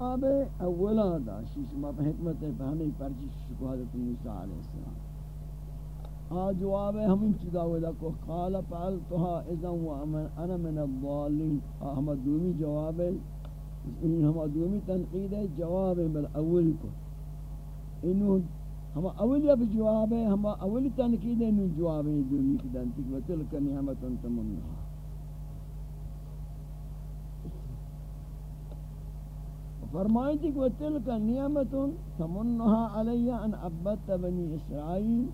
جواب اولا دا شیش پہ حکمت ہے ہمیں پرچی شکو حضرت موسیٰ علیہ السلام۔ آ جواب ہے ہمیں چیزا ہوئے کو قال فعلتها اذا وانا من الضالین۔ ہم دومی جواب ہے۔ ہم دومی تنقید ہے، جواب ہے بل اول کو۔ انہوں ہم اول یا جواب ہے ہم اول تنقید ہے انہوں جواب ہے دومی کی دنتک و تلک نعمت تمنہا۔ فرمائیں کہ وہ تلک نعمت تمنها علی ان عبدت بنی اسرائیل.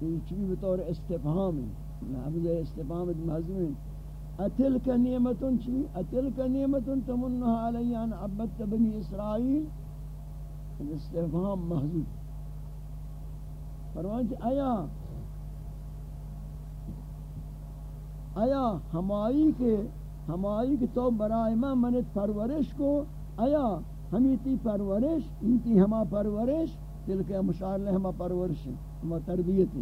یہ چیز بطور استفہام ہے لفظ استفہام ہے اتلک نعمت چی؟ اتلک نعمت تمنها علی ان عبدت بنی اسرائیل. استفہام محضوم فرمائیں کہ آیا؟ آیا ہمائی کے ہمائی کہ تو برائے میں منت پرورش کو، آیا ہمی تی پرورش این ہما پرورش تل کے مشار لے ہما پرورش ہما تربیت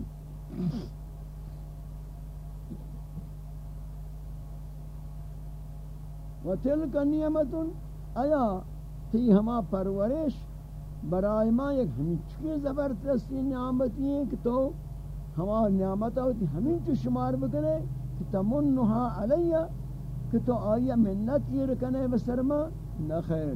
و تل کا نعمت، آیا تی ہما پرورش، برائے میں ایک ہمی چکے زبردستی نعمتی ہیں کہ تو ہما نعمت ہوتی ہمیں تو شمار بکنے، کہ تمنہا علیہ کہ تو آیا منت یہ رکنے بسرما نہ خیر.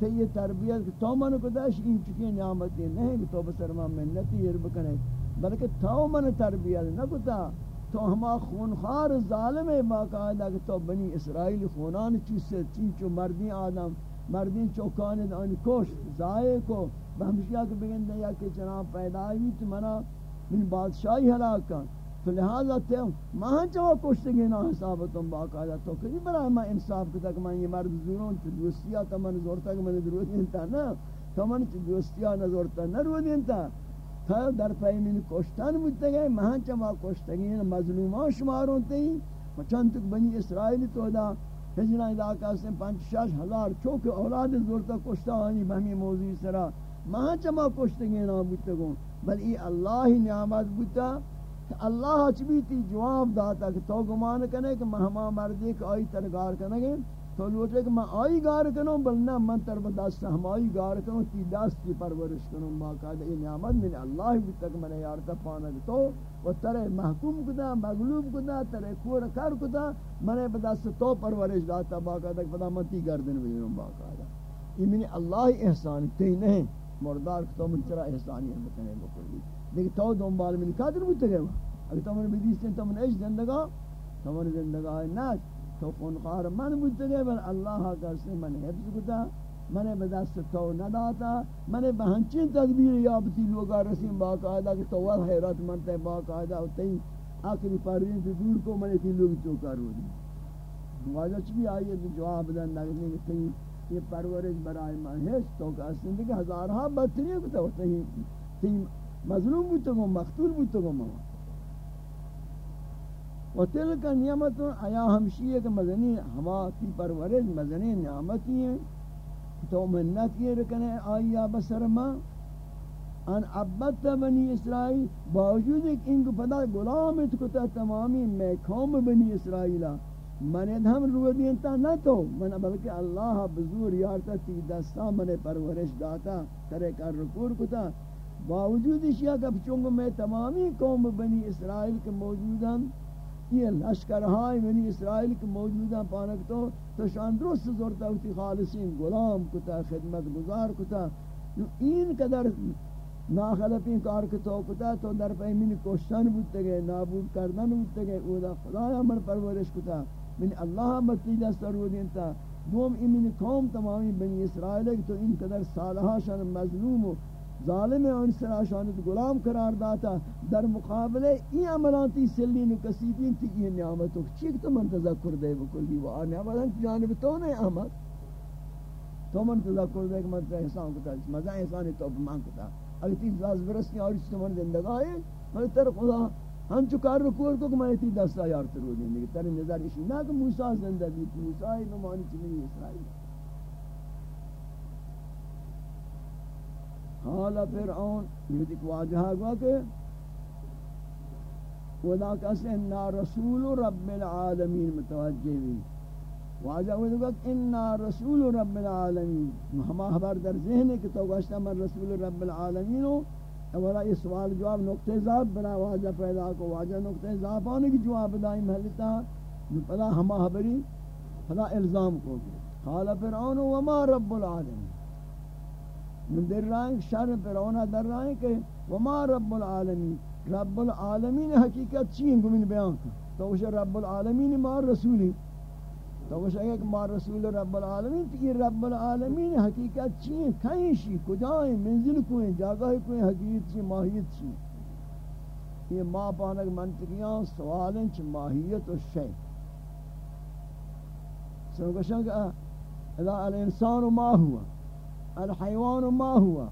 تے یہ تربیت کہ تو من کو داش ان چکی نعمت نہیں کہ تو بسرما منت یہ رکنے بلکہ تو من تربیت نہ کتا تو ہما خونخوار ظالم ہے باقاعدہ کہ تو بنی اسرائیل خونان چیز سے چین چو مردین آدم مردین چوکان ان کوش زائے کو. بہمشیہ کے بگندے یا کہ جناب پیدا ہوئی تو منا من بادشاہی ہلاکا تو لہذا تے ماں چوا کشتگی نا حساب تم باقاعدہ تو کدی برای میں انصاف کتا کہ میں یہ مرد زوروں چھ دوستیا تا من زورتا کہ من ضرورت نہیں تا نا؟ تو من چھ دوستیا نہ زورتا، نہ رو دین تا۔ در پای من کشتن مجھتے گئے ماں چوا کشتگی نا مظلومان شماروں تے چند تک بنی اسرائیل تو دا ہجرہ علاقہ سے پانچ شاش ہزار چوک اولاد زورتا کشتا آنی بہمی موضوع سرا۔ ماں چما کشتگی نا بودتا گون بل ای اللہ نعمت بودتا کہ اللہ چبیتی جواب داتا کہ تو گمان کنے کہ مہما مردی کہ آئی ترگار کنے تو لوٹے کہ میں آئی گار کنوں بلنا من تر بدست ہم آئی گار کنوں، تی دست کی پرورش کنوں، باقاعدہ یہ نعمت من اللہ بھی تک میں یارتا پانا تو و ترے محکوم کدا مغلوب کدا ترے کور کر کدا میں نے بدست تو پرورش داتا، باقاعدہ کہ پدا من تی گردن بیروں باقاعدہ۔ یہ من اللہ احسان، تی نہیں، مردار تو من چرا احسانی ہے بکنے بکلی دیکھ تو دنبال من قادر بودتے گئے اگر تو من بدیستیں تو من ایش زندگا، تو من زندگا ہے نا تو خونخار من بودتے گئے، بل اللہ کا سے من حفظ کتا من بدست تو نداتا، من بہنچین تدبیر یابتی لوگا رسیم باقاعدہ کہ تو وہ حیرت منتے باقاعدہ ہوتے ہی آخری پروین سے دور کو من تی لوگ چوکا رو دی۔ واجہ چی بھی آئیے تو جواب دن لگنے کہ تھی یہ پرورش برائے من ہے، تو کہ زندگی ہزارہا بدتری کو تو تھی مظلوم بودتا گو مقتول بودتا گو و تلک نعمت آیا ہمشی ایک مدنی ہما کی پرورش مدنی نعمتی ہیں تو منت یہ رکنے آیا بسر ما ان عبدت بنی اسرائیل باوجود ایک ان کو پدا غلامت کتا تمامی میں قوم بنی اسرائیلہ من ہم رو دینتا نہ تو من بلکہ اللہ بزور یارتا تی دستا من پرورش داتا ترے کر رکور کتا باوجود اشیاء کا چونگو میں تمامی قوم بنی اسرائیل کے موجوداں یہ لشکرہائی بنی اسرائیل کے موجوداں پانک تو تو شان درست زورتا ہوتی خالصین غلام کتا، خدمت گزار کتا۔ این قدر ناخلطین کار کتا کتا، تو در پہ من کوشتن بودتے گئے نابود کردن بودتے گئے اودا خدایا من پرورش کتا۔ من اللہ بطی دستا رو دینتا دوم این قوم تمامی بنی اسرائیل تو ان قدر سالہا شان مظلوم ہو ظالم ان سرا شانت غلام قرار داتا، در مقابلے ای عملانتی سلین کسیبین تی یہ نعمتوں چیک تو من تذکر دے بکلی وہ آنے عملان جانب تو نہیں احمد تو من تذکر دے کہ من احسان کتا مزا احسانی تو بمان کتا۔ اگر تی لاز برسنی اور اس من زندگاہ ہے میں تر خدا ہم چکار رکور کو کہ میں تی دستا یار ترو دیں تر نظر اشی نہ کہ موسیٰ زندگی، موسیٰ نمانی چلی اسرائیل۔ حالا فرعون یہ دیکھ واجہ گوا کہ ودا کس انا رسول رب العالمین متوجہ بھی واجہ وہ دیکھا کہ انا رسول رب العالمین ہما خبر در ذہن ہے کہ تو گوشتا من رسول رب العالمین ہوں اولا یہ سوال جواب نقطہ ذات بنا واجہ پیدا کو واجہ نقطہ ذات آنے کی جواب دائی محلتا پدا ہما خبری پدا الزام کو قال فرعون وما رب العالمین۔ من در رائیں شر فرعون در رائیں کہ وما رب العالمین. رب العالمین حقیقت چین گمین بیان کر تو اسے رب العالمین ما رسولی. تو وہ شاید کہ ما رسول رب العالمین، تو یہ رب العالمین حقیقت چیئے کہیں شی؟ کجائیں منزل کوئیں؟ جاگہ کوئیں؟ حقیقت چی؟ ماہیت چی؟ یہ ما پانک منطقیاں سوالیں چی ماہیت و شیع سنگوشن کہ اذا الانسان ما ہوا الحیوان ما ہوا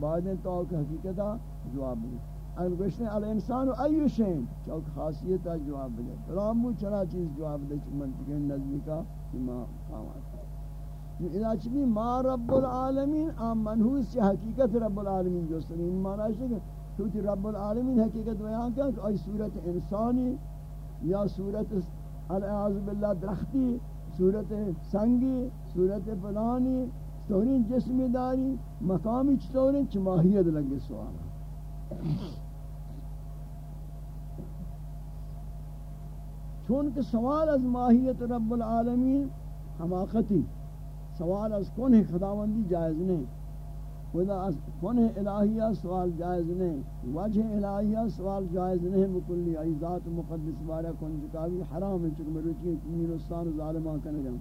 بعد ان تو حقیقتہ جواب دیں اگر گوشتے الانسان ایو شین چوک خاصیت جواب دے رامو چرا چیز جواب دے منطقی نظمی کا امام قامات اذا چبی ما رب العالمین، آم منحوس حقیقت رب العالمین جو سنی ان معنی چونکہ رب العالمین حقیقت بیان کیا کہ آئی صورت انسانی یا صورت العاذ باللہ درختی، صورت سنگی، صورت فلانی چطورین جسمی داری، مقامی چطورین چی ماہیت لگے سوالا چون کہ سوال از ماہیت رب العالمین حماقتی سوال از کن خداوندی جائز نہیں۔ خدا از کن الہیہ سوال جائز نہیں۔ وجہ الہیہ سوال جائز نہیں۔ بکلی ای ذات مقدس بارہ کن جکاوی حرام ہے چکہ مروچی میرستان ظالمان کنگم۔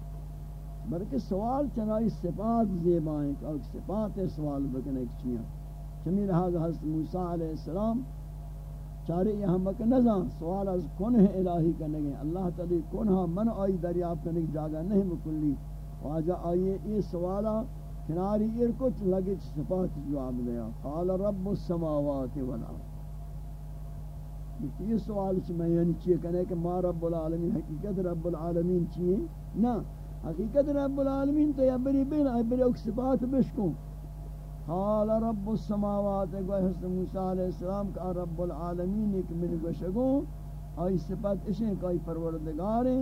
بلکہ سوال چنائی صفات زیبائیں کہ صفات سوال بکنے چیئے چمی لہذا حضرت موسیٰ علیہ السلام چارے یہ ہم کہ نزان سوال از کن ہے الہی کرنے گئے؟ اللہ تعالی کنہا من آئی دریاب کرنے کی جاگہ نہیں مکلی۔ واجہ آئیے یہ سوالا کناری ارکت لگے صفات جواب دیا۔ قال رب السماوات والارض۔ یہ سوال چھ میں یعنی چیئے کہنے کہ ما رب العالمین، حقیقت رب العالمین چیئے؟ نا حقیقت رب العالمین تو یا بری بین آئی بری صفات بشکوں قال رب السماوات گوئے حسن موسیٰ علیہ السلام کا رب العالمین ایک من گوشگو آئی صفت اشیں کہ آئی پروردگاریں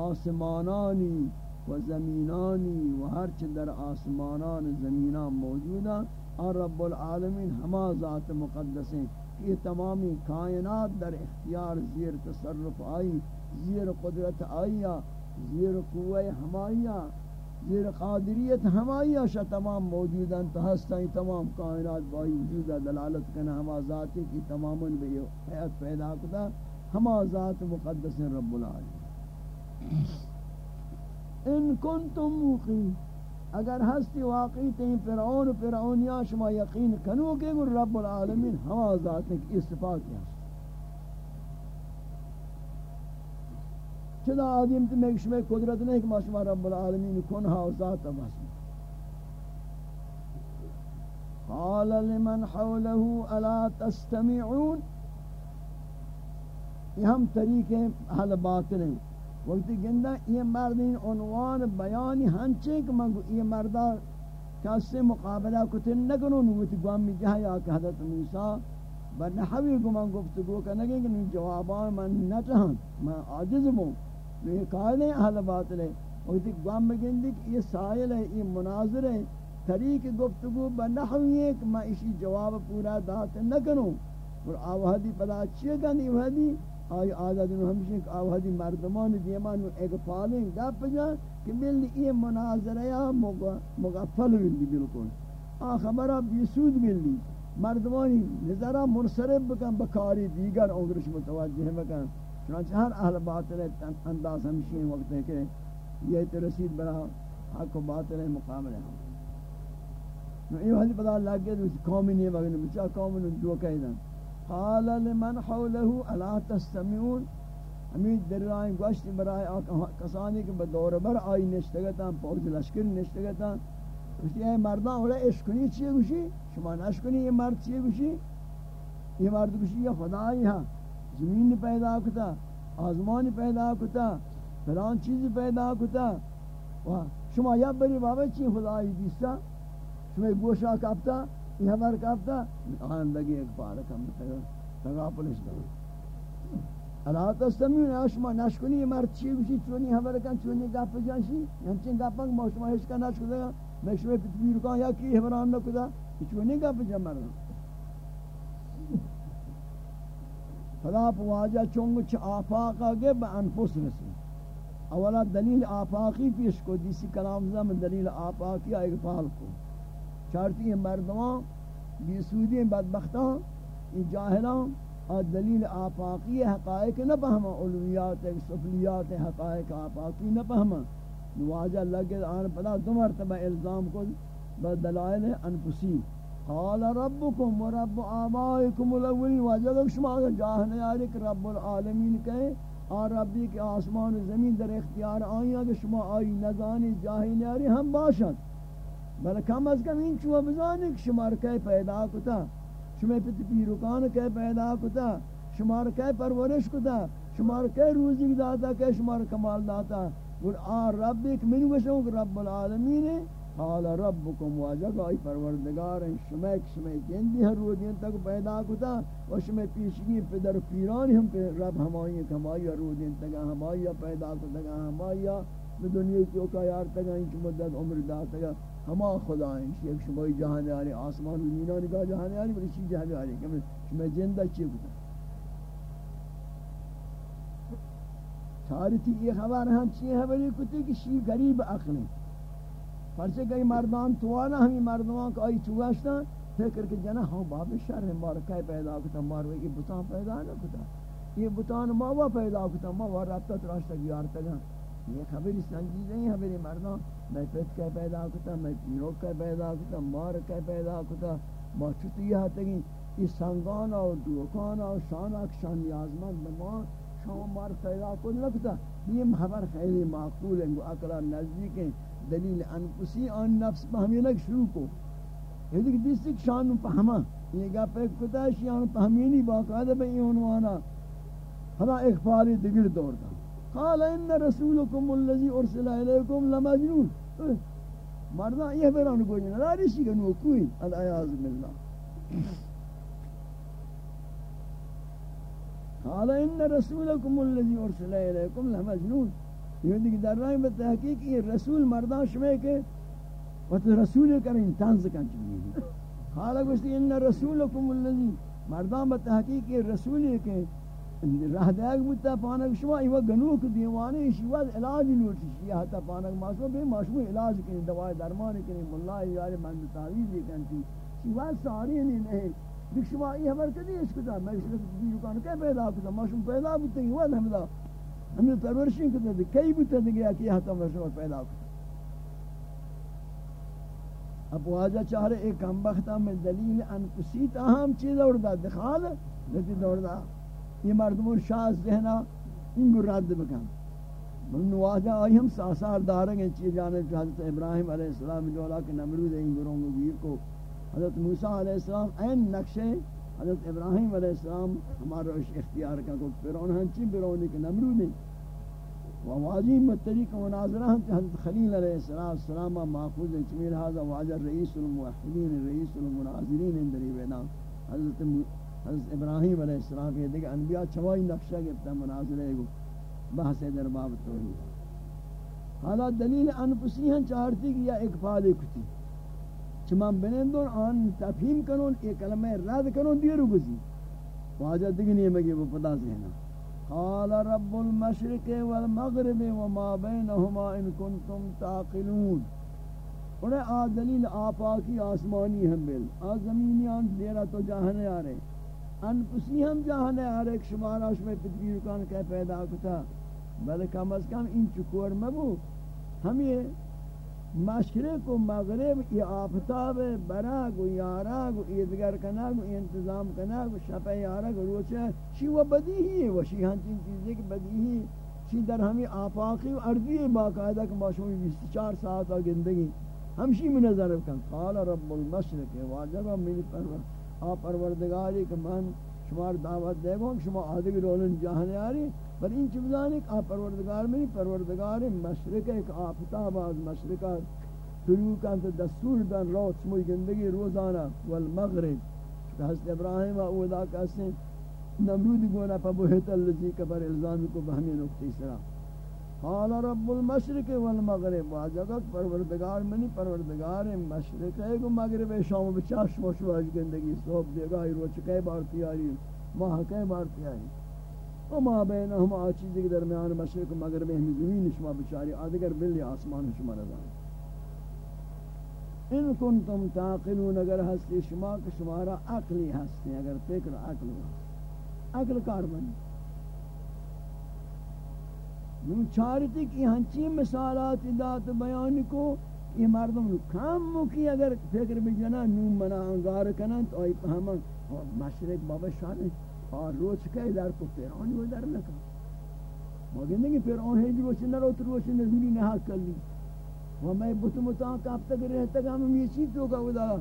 آسمانانی و زمینانی و ہر چی در آسمانان زمینان موجودا اور رب العالمین ہما ذات مقدس ہیں یہ تمامی کائنات در اختیار زیر تصرف آئی، زیر قدرت آئی زیر قوہ ہمائیہ زیر قادریت ہمائی اشا تمام موجودان تو ہستائیں تمام کائنات بائی وجودہ دلالت کنا ہما ذاتی کی تمامن بے حیات پیدا کتا، ہما ذات مقدس رب العالمین۔ ان کنتم موقین اگر ہستی واقعی تین فرعون و فرعونیاں، شما یقین کنو کہ رب العالمین ہما ذات کی استفاق ہے چدا آدم تو میں شما قدرت نہیں کہ شما رب العالمین کنہا و ذات بس قال لمن حوله الا تستمعون؟ یہ ہم طریقے حل باطل ہیں وقتی گندہ یہ مردین عنوان بیانی ہنچے کہ من یہ مردہ کسی مقابلہ کتن نکنو نوتی گوامی جہاں یا کہ حضرت موسیٰ بنحوی کو من گفتگو کرنگے کہ جوابان من نچہن من عاجز بوں یہ قائل ہیں اہل باطل ہے اور یہ گام بگندی کہ یہ سائل ہے، یہ مناظر ہے۔ طریق گفتگو بنحوی ہے کہ میں اسی جواب پورا دات نہ کروں۔ اور آوہدی پدا اچھی ہے کہ نہیں آوہدی؟ آئی آزاد انہوں ہمشہ کہ آوہدی مردمان دیمان ایک پالیں گپ جا کہ ملی یہ مناظر ہے مغفل ملی بالکل۔ آ خبرہ بیسود ملی مردمانی، نظرہ منصرف بکن، بکاری دیگر اونگرش متوجہ بکن۔ چنانچہ ہر اہل باطل انداز ہمشی وقت ہے کہ یہ تو رسید بنا حق و باطل مقابل ہے نو یہ حدیث پتہ لگ گیا کہ قومی نہیں وگن بچا قوم نے جو کہہ دن قال لمن حوله الا تستمعون؟ امید در رائیں گوشت برائے کسانی کے بدور بر آئی نشتگتا پوز لشکر نشتگتا گوشتی، اے مردان اولا اشکنی چیئے گوشی؟ شما نشکنی، یہ مرد چیئے گوشی؟ یہ مرد گوشی یہ خدای ہاں۔ زمین پیدا کتا آزمان پیدا کتا، فلان چیز پیدا کتا. و شما یا بری بابا چی خدای دیستا شما گوشا کپتا یہ حبر کپتا آن لگی ایک پارک ہم تگا پلش دو الا تستمعون اشما نشکنی مرد چی گوشی چونی خبر کن، چونی گپ جانشی همچین گپن ما شما هیچ کن نشکده میں شما پتبیر کن یا کی حبران نکده چونی گپ جان مردم. خدا پواجہ چونگ چھ آفاقا گے با انفس رسی اولا دلیل آفاقی پیش کو دیسی کلام زم دلیل آفاقی اقفال کو۔ چارتی ہیں مردمان، بیسودی بدبختان یہ جاہلان اور دلیل آفاقی حقائق نہ پہما علویات سفلیات حقائق آفاقی نہ پہما نواجہ لگے آن پدا دو مرتبہ الزام کو بدلائل انفسی۔ قال ربكم ورب آبائكم الاولین واجہ شما جاہنے آرے کہ رب العالمین کہے اور ربی کے آسمان و زمین در اختیار آئیں کہ شما آئی نزانی جاہنے آرے ہم باشد بل کم از کم این چوہ بزانی کہ شما رکے پیدا کتا، شما پت پیروکان کے پیدا کتا، شما رکے پرورش کتا، شما رکے روزی داتا کہ شما کمال داتا. اور آن ربی کہ من کہ رب العالمین ہے قال ربكم واجب ای پروردگار شما ایک شما جندی ہر روز دین تک پیدا کتا و شما پیشگی پدر پیران ہم پہ رب ہمائی کمائی روز دین تک ہمائی پیدا کتا ہمائی دنیا کی اوکا یار تک ان کی مدت عمر دا تک ہما خدا ہیں۔ ایک شما جہان علی آسمان و زمین کا جہان علی بڑی چیز جہان علی کہ شما زندہ چی کتا۔ چارتی یہ خبر ہم چی ہے بڑی کتی کہ شی غریب عقل ہیں۔ پرچہ کئی مردان توانا ہمی مردمان کا آئی چواشتا فکر کہ جنا ہاں باب شر ہے مار کئی پیدا کتا، مار یہ بتان پیدا نہ کتا۔ یہ بتان ماوا پیدا کتا، ماوا رابطہ تراشتا گیار تگا یہ خبری سنجیدہ ہیں، خبری مردان۔ میں پیت کئی پیدا کتا، میں پیروک کئی پیدا کتا، مار کئی پیدا کتا۔ ما چھتی ہاں یہ تگی یہ سنگانا و دوکانا و شانا کشان نیازمند بمان شما مار پیدا کن لکتا یہ خبر خیلی معقول ہے اکلا نزدیک ہیں۔ دلیل انفسی آن نفس پہمینک شروع کو۔ یہ دیکھ دیستی شان پہما۔ یہ گا پہ کتا شیان پہمینی باقاعدہ بے عنوانا فلا اخفالی دگر دور دا قال ان رسولکم اللذی ارسل علیکم لمجنون۔ مردان یہ بیران کو جنہ داری شی کنو کوئی۔ الایاز باللہ۔ قال ان رسولکم اللذی ارسل علیکم لمجنون۔ یعنی یہ دیکھ در رائے میں تحقیق یہ رسول مردان شمع کے وقت رسول کریں تنز کن چلی حالا گوشتی ان رسولکم اللذی مردان با تحقیق یہ رسول ہے کہ رہ دیگ بودتا پانک شما ایوہ گنوک دیوانے شیوہ علاج لوٹی شیعہ حتی پانک ماشو بے ماشو علاج کریں دوائی درمان کریں ملہ یاری مند تعویز کنتی شیوہ ساری نہیں نہیں دیکھ شما یہ حبر کدی اس کتا میں اس کتا دیوکان کہ پیدا کتا؟ ماشو پیدا بودتا یہ وقت ہمیں ہمیں پرورشیں کرتے تھے کئی بھی تھے گیا کہ ہاتھا مرشور پیدا کرتا اب واجہ چاہ رہے ایک ہم بختہ میں دلیل انفسی تاہم چیز اور دا دخال لیتی دور دا، یہ مردمون شاز ذہنہ ان کو رد بکن۔ من واجہ آئی ہم ساسار دارنگے چیز جانے جو حضرت ابراہیم علیہ السلام جولا کہ نمرود ان گروں کو کو۔ حضرت موسیٰ علیہ السلام این نقشے حضرت ابراہیم علیہ السلام ہمارا اس اختیار کا کو فرعون ہنچی فرعون کے نمرود ہیں۔ و واجی متریک مناظرہ ہم حضرت خلیل علیہ السلام ماخوذ چمیل هذا واجہ رئیس الموحدین، رئیس المناظرین اندری بینا حضرت حضرت ابراہیم علیہ السلام کے دیکھ انبیاء چوائی نقشہ گفتا مناظرہ کو۔ بحث در باب توحید حالا دلیل انفسی ہیں چاہتی کہ یا اقفال کتی۔ چمان بنندون آن تفہیم کنون ایک کلمہ رد کنون دیرو گزی۔ واجہ دگنی مگی وہ پتا سہنا قال رب المشرق والمغرب وما بینہما ان کنتم تاقلون انہیں آ دلیل آپاکی آسمانی ہم بل۔ آ زمینی آن دیرہ تو جاہنے آ رہے۔ انفسی ہم جاہنے آ رہے شمارا شمی پتگیر کان کہ پیدا کتا۔ بلکہ کم از کم ان چکور مبو۔ ہم یہ مشرق و مغرب یہ آفتاب براگ و یاراگ و ایدگر کناگ و انتظام کناگ و شپہ یارگ و روچہ، شی و بدیہی ہے و شی ہنچین چیزیں کہ بدیہی، شی در ہمیں آفاقی و ارضی باقاعدہ کہ ماشوی بیس چار ساعت گندگی. ہم شی میں نظر کن قال رب المشرق واجب میری پرور آپ پروردگاری کہ من شمار دعوت دے گو شما آدھگی رولن جہانے پر این چیزانی کہ آپ پروردگار میں پروردگار مشرق ایک آفتاب از مشرق شروع کن تو دستور دن روت سموی زندگی روزانہ والمغرب. حضرت ابراہیم و اودا کہتے ہیں نمرود گونا پا بہت اللذی کبر الزامی کو بہمی نکتی سرا. قال رب المشرق والمغرب. واجدت پروردگار منی، پروردگار مشرق ہے گو مغرب. شام بچاش موشواج گندگی صوب دیگاہی روچ کئی بار تیاری ماہ کئی بار تیاری وما بینہم آچیزی کے درمیان مشرق و مغرب ہمی زمین شما بچاری آدگر بلی آسمان شما رضان ان کنتم تعقلون اگر ہستی شما کہ شمارا عقلی ہستی اگر فکر عقل ہوا عقل کار بنی نو چارتی کی ہنچی مثالات دات بیان کو یہ مردم نو کام مکی اگر فکر بجنا نو منا انگار کنن تو آئی پہما مشرق بابا شان اور روچ کئی در کو پیرانی وہ در نکا. مگر نہیں پیران ہے جو روچ نہ روچ روچ نزولی نہا کر لی و میں بت متا کب تک رہتا گا ہم یہ چیز تو کا خدا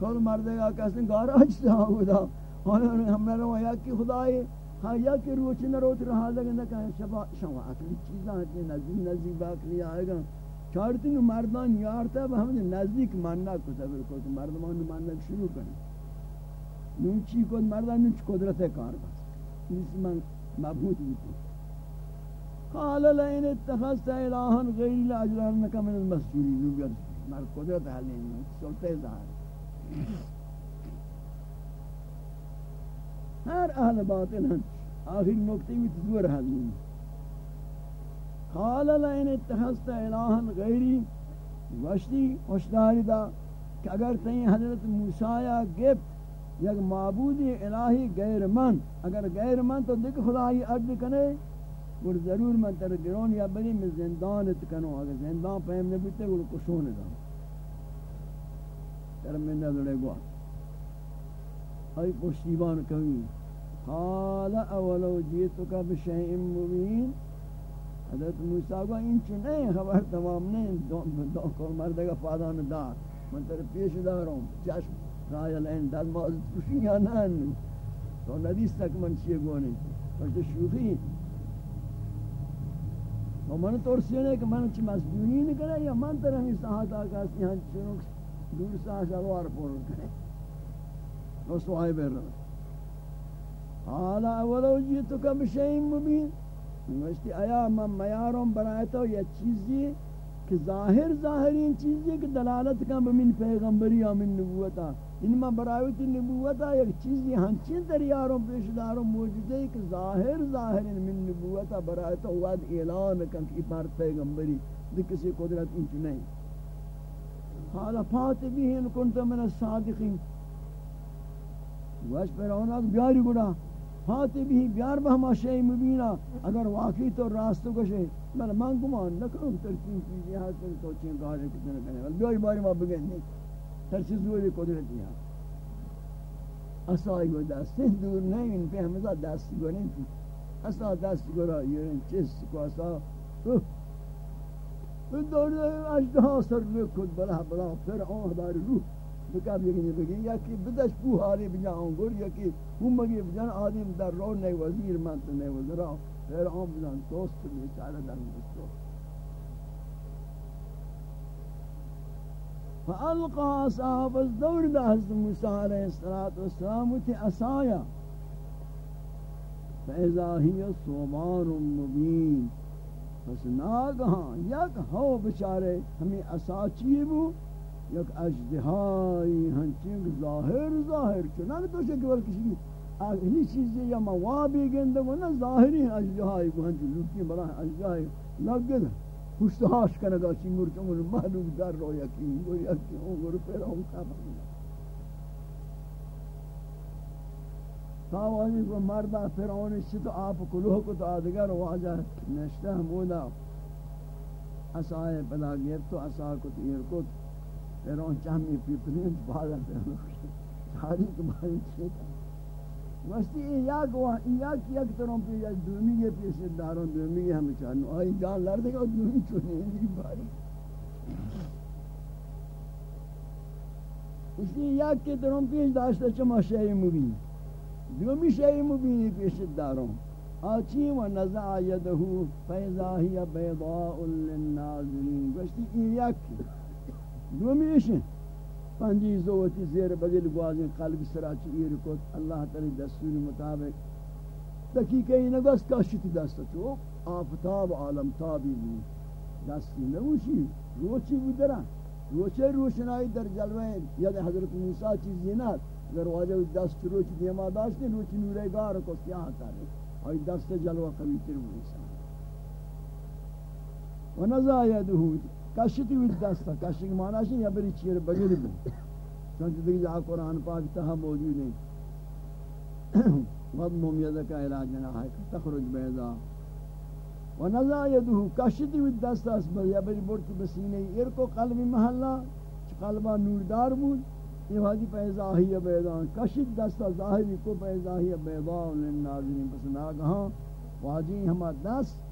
کل مردے گا کس گارا اچھتا خدا اور ہم نے یا کہ خدا ہے ہاں یا کہ روچ نہ روت رہا لگا نہ کہ شبا شوا اصلی چیزاں ہیں نزدیک نزدیک باقی آئے گا چارتی مردان یارتا ہم نے نزدیک ماننا کو تبر کو مردمان ماننا شروع کریں نو چی کو مردان نو قدرت کار بس اس من مبہوت بھی قال لئن اتخذت الها غير لاجرنك من المسجونين نگر مر قدرت حل حالین سلطه ظاهر ہر اہل باطل ہیں آخر نکتے میں تزور حالین قال لئن اتخذت الها غيري وشتی ہوشداری دا کہ اگر تین حضرت موسیٰ یا گفت یک معبود الہی غیر من اگر غیر من تو دیکھ خدای عرض کنے گر ضرور من تر گرون یا بری میں زندان تکنو اگر زندان پہم نے بیتے گر کشون دا تر میں نظرے گوا ای پشتیبان کبھی قال اولو جیتو بشیئن مبین حضرت موسیٰ کو ان چنے خبر تمام نہیں دو کل مردے کا پادان دار من تر پیش داروں چشم رایل این دل باز کشی یا نان تو ندیس تک من چیئے گونے پشت شوخی و من ترسینے کہ من چی مسجونی نہیں کرے یا من تر ہمیں ساہت ساہتا کہاستی ہاں چنوں دور ساہ شلوار پورن کرے رسوائی بیر رہا حالا اولو جیتو کا بشیم مبین نوشتی آیا من میارم برایتا یا چیزی کہ ظاہر ظاہرین چیزی کہ دلالت کا بمن پیغمبری یا من نبوتا۔ ان میں برایت نبوتا ایک چیزی ہنچین در یاروں پیش موجود ہے کہ ظاہر ظاہر من نبوتا برایت وعد اعلان کن کہ پر پیغمبری دی کسی قدرت انچ نہیں۔ حالا پات بھی ان کنت من الصادقین واش پر اونات بیاری گڑا پات بھی بیار بہما شئی مبینہ اگر واقعی تو راستو کشے میں من گمان نکروں ترکین چیزی حاصل تو چین گاڑے کتنے کنے بیاری باری ما بگن نہیں ہر چیز دوری قدرت ہے اسائی گو دستی دور نہیں پہ ہمیں دستی گو نہیں تھی اسا دستی رہا یہ چیز کو من دور اجدہا سر لکھت بلا بلا پھر آن ہدار روح. بکب یکی نہیں بگی یکی بدش پو حالی بجا آنگور یکی ہم مگی بجان آدم در رو نئی وزیر من تو نئی وزرا پھر آن بجان دوست بیچارہ در مستو فالقى صاحب الدور ده حضرت موسى عليه الصلاة والسلام وتي أسايا فإذا هي صومان مبين پس ناگہاں یک ہو بچارے ہمیں اساچی بو یک اجدہائی ہنچنگ ظاہر ظاہر چنانک تو شکل کسی اہلی چیزیں یا موابی گندگو نا ظاہری اجدہائی بو ہنچنگ لکی بلا اجدہائی لگ گئے پشتهاش کنه دا چی مرچمون معلوم در رو یکی گو یکی اون گرو پر اون کبن تاوانی کو مردا فرعون شت آپ کلوہ کو تو آدگر واجہ نشتہ مودا اسائے پدا گیر تو اسا کو تیر کو فرعون چاہمی پیپنین بھاگا فرعون ساری تمہاری چیتا واسطے یا گوا یا کیا کہ تروں پہ یا دومی کے پیش داروں دومی کے ہم چانو آئی جان لڑ دے گا دومی چونے دی باری. اس لیے یا کہ تروں پیش داشتا چما شئی مبین؟ دومی شئی مبین پیش داروں آچی و نزع یدہو فیضا ہی بیضاء للناظرین. واسطے یا کہ دومی اشن پنجی زوتی زیر بدل گوازن قلب سراچی ایر کت اللہ تعالی دستور مطابق دقیقه این نگست کاشتی دست تو آفتاب عالم تابی بود دستی نوشی روچی بود درن روچه روشنایی در جلوه ید حضرت موسیٰ چیزی نات اگر واجه دست روچ دیما داشتی روچی نوره گار کو سیاہ تاری آئی دست جلوه قوی تر بود انسان و کشتی بود دستا کشتی که معنی شد یا بری چیر بگیر بود چونچہ دیکھ جا، قرآن پاک تہا موجود ہیں مضموم یدک الى جناح تخرج بیضا۔ و نزا کشتی بود دست اس یا بری برتی بسینے۔ ارکو قلب محلہ چھ قلبہ نوردار بود۔ یہ واجی پیزاہی بیضان کشت دست ظاہری کو پیزاہی بیضان للناظرین پس ناگہاں۔ واجی ہما دست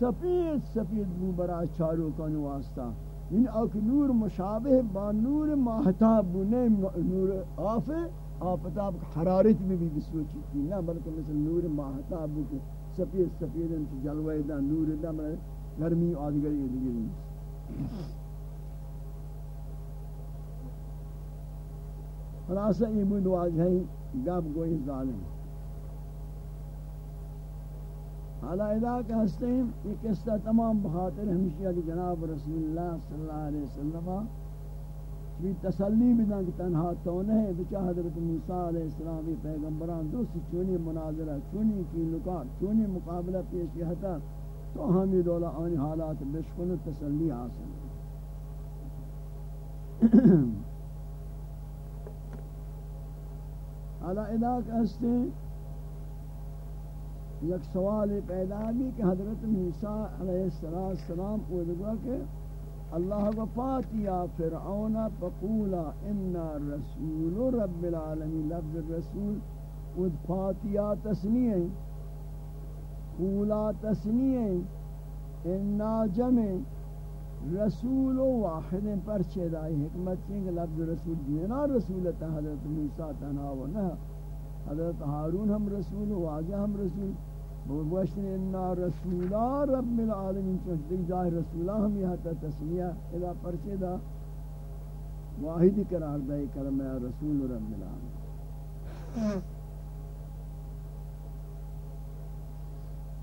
سفید سفید بو برا چارو کنو واسطہ۔ ان اک نور مشابہ با نور ماہتاب بو نے نور آف آفتاب حرارت بھی بھی بسوچی تھی نہ بلکہ مثل نور ماہتاب بو کہ سفید سفید ان جلوہ دا، نور دا گرمی آدگری دیگری۔ خلاصہ یہ بود واجہ گاب گوئی ظالم۔ حالا ادا کہ ہستے ہیں یہ قصہ تمام بخاطر ہمشیہ کہ جناب رسول اللہ صلی اللہ علیہ وسلم بھی تسلی بدن کہ تنہا تو نہیں بچہ حضرت موسیٰ علیہ السلام بھی پیغمبران دوست چونی مناظرہ چونی کی لکار چونی مقابلہ پیش کہتا تو ہمیں دولا آنی حالات بشکن تسلی حاصل. حالا ادا کہ ہستے ہیں یک سوال پیدا بھی کہ حضرت موسیٰ علیہ السلام کو دکھا کہ اللہ کو فاتیا فرعون فقولا انا رسول رب العالمین، لفظ الرسول ود فاتیا تسنیہ قولا تسنیہ انا جمع رسول واحد پر چیدائی حکمت چنگ لفظ رسول دینا رسولتا حضرت موسیٰ تناو نہ حضرت حارون ہم رسول، واجہ ہم رسول بوشتن انا رسولا رب العالمین چونچ دیکھ جائے رسولا ہم یہاں تا تسمیہ اذا پرچے دا واحد قرار دائی کلمہ رسول رب العالمین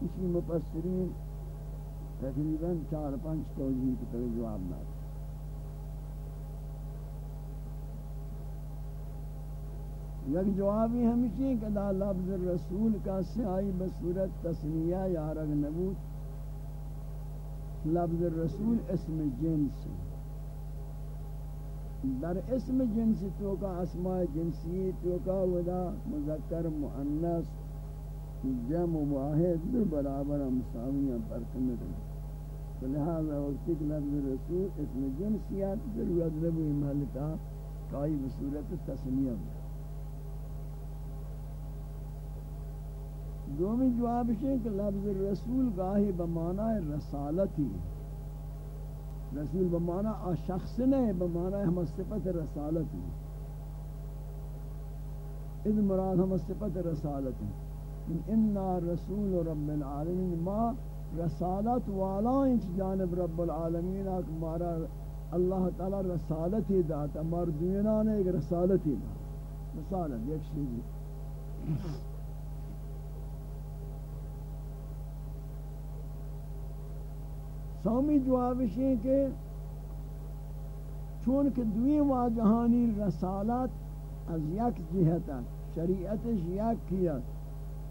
اسی مفسرین تقریباً چار پانچ توجیہ کی طرح جواب نہ یک جوابی ہمیشہ کہ دا لفظ رسول کا سیائی بصورت تسنیہ یا رگ نبوت لفظ رسول اسم جنس در اسم جنس تو کا اسماء جنسی تو کا ودا مذکر مؤنث جمع واحد در برابر مساویاں پرکمت لہذا وقت کہ لفظ رسول اسم جنسیات ضرورت نبوی محلتا کائی بصورت تسنیہ دومی جواب ہے کہ لفظ رسول گاہی بمعنی رسالتی رسول بمعنی آ شخص نہیں بمعنی ہم صفت رسالتی اذ مراد ہم صفت رسالتی یعنی انا رسول رب العالمین ما رسالت والا انچ جانب رب العالمین اک مارا اللہ تعالی رسالتی داتا مردینان ایک رسالتی داتا۔ رسالت، یک شیئی سومی جواب ہے کہ چون کہ دوی واجہانی رسالات از یک جہتا شریعت یک کیا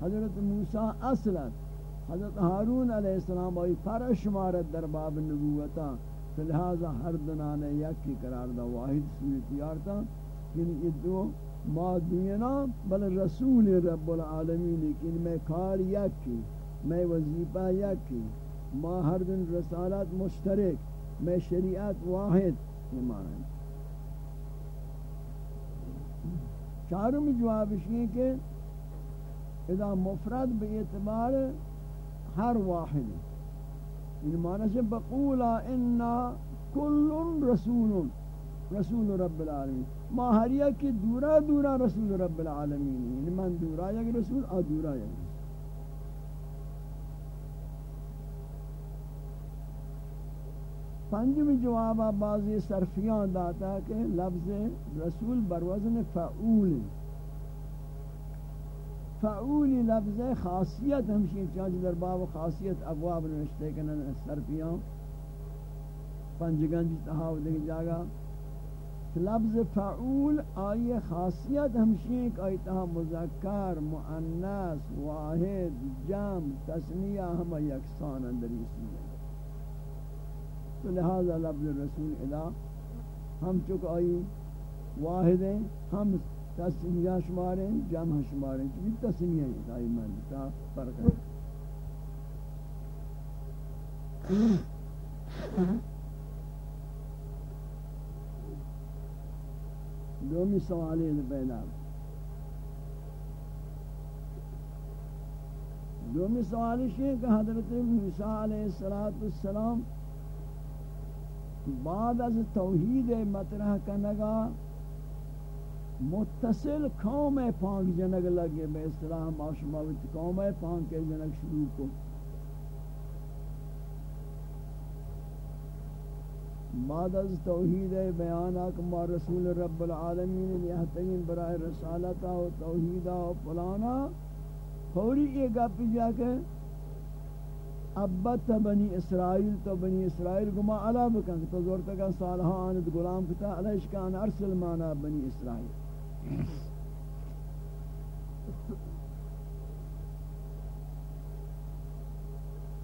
حضرت موسیٰ اصلت حضرت حارون علیہ السلام آئی پر شمارت در باب نبوتا لہذا ہر دنان یک کی قرار دا واحد صورتیارتا یعنی یہ دو ما دینا بل رسول رب العالمین لیکن میں کار یک کی، میں وظیفہ یک کی. ما ہر دن رسالات مشترک میں شریعت واحد یہ چارم جواب یہ کہ اذا مفرد بے اعتبار ہر واحد. ان معنی سے بقولا انا کل رسول رسول رب العالمین. ما ہر یک دورا دورا رسول رب العالمین. یعنی من دورا یک رسول، آ دورا یک. رسول پنجمی جواب بعضی صرفیان داتا کہ لفظ رسول بروزن فعول فعول لفظ خاصیت ہمشی چانچ در باب خاصیت ابواب نوشتے کنن سرپیاں پنجگنج تہاو دیکھ جاگا۔ لفظ فعول آئی خاصیت ہمشی ایک آئیتہا مذکر، مؤنث، واحد جم تسنیہ ہم یکسان اندر اسمی تو لہذا لفظ رسول الہ ہم چک آئی واحد ہیں، ہم تسنیہ شماریں جمع شماریں چونکہ تسنیہ ہیں آئی من تا فرق ہے۔ دومی سوالی پیدا۔ دومی سوالی ہے کہ حضرت موسیٰ علیہ السلام بعد از توحید مطرح کنگا، متصل قوم پانک جنگ لگے، بے اصطلاح معاشمہ وچ قوم پانک جنگ شروع کو۔ بعد از توحید بیانا کما رسول رب العالمین لیہتگین برای رسالتا و توحیدہ و پلانا فوری یہ گپ جا کے ابت بنی اسرائیل تو بنی اسرائیل گما علا بکن تو زور تک صالحہ آنت غلام کتا علیش کان ارسل مانا بنی اسرائیل.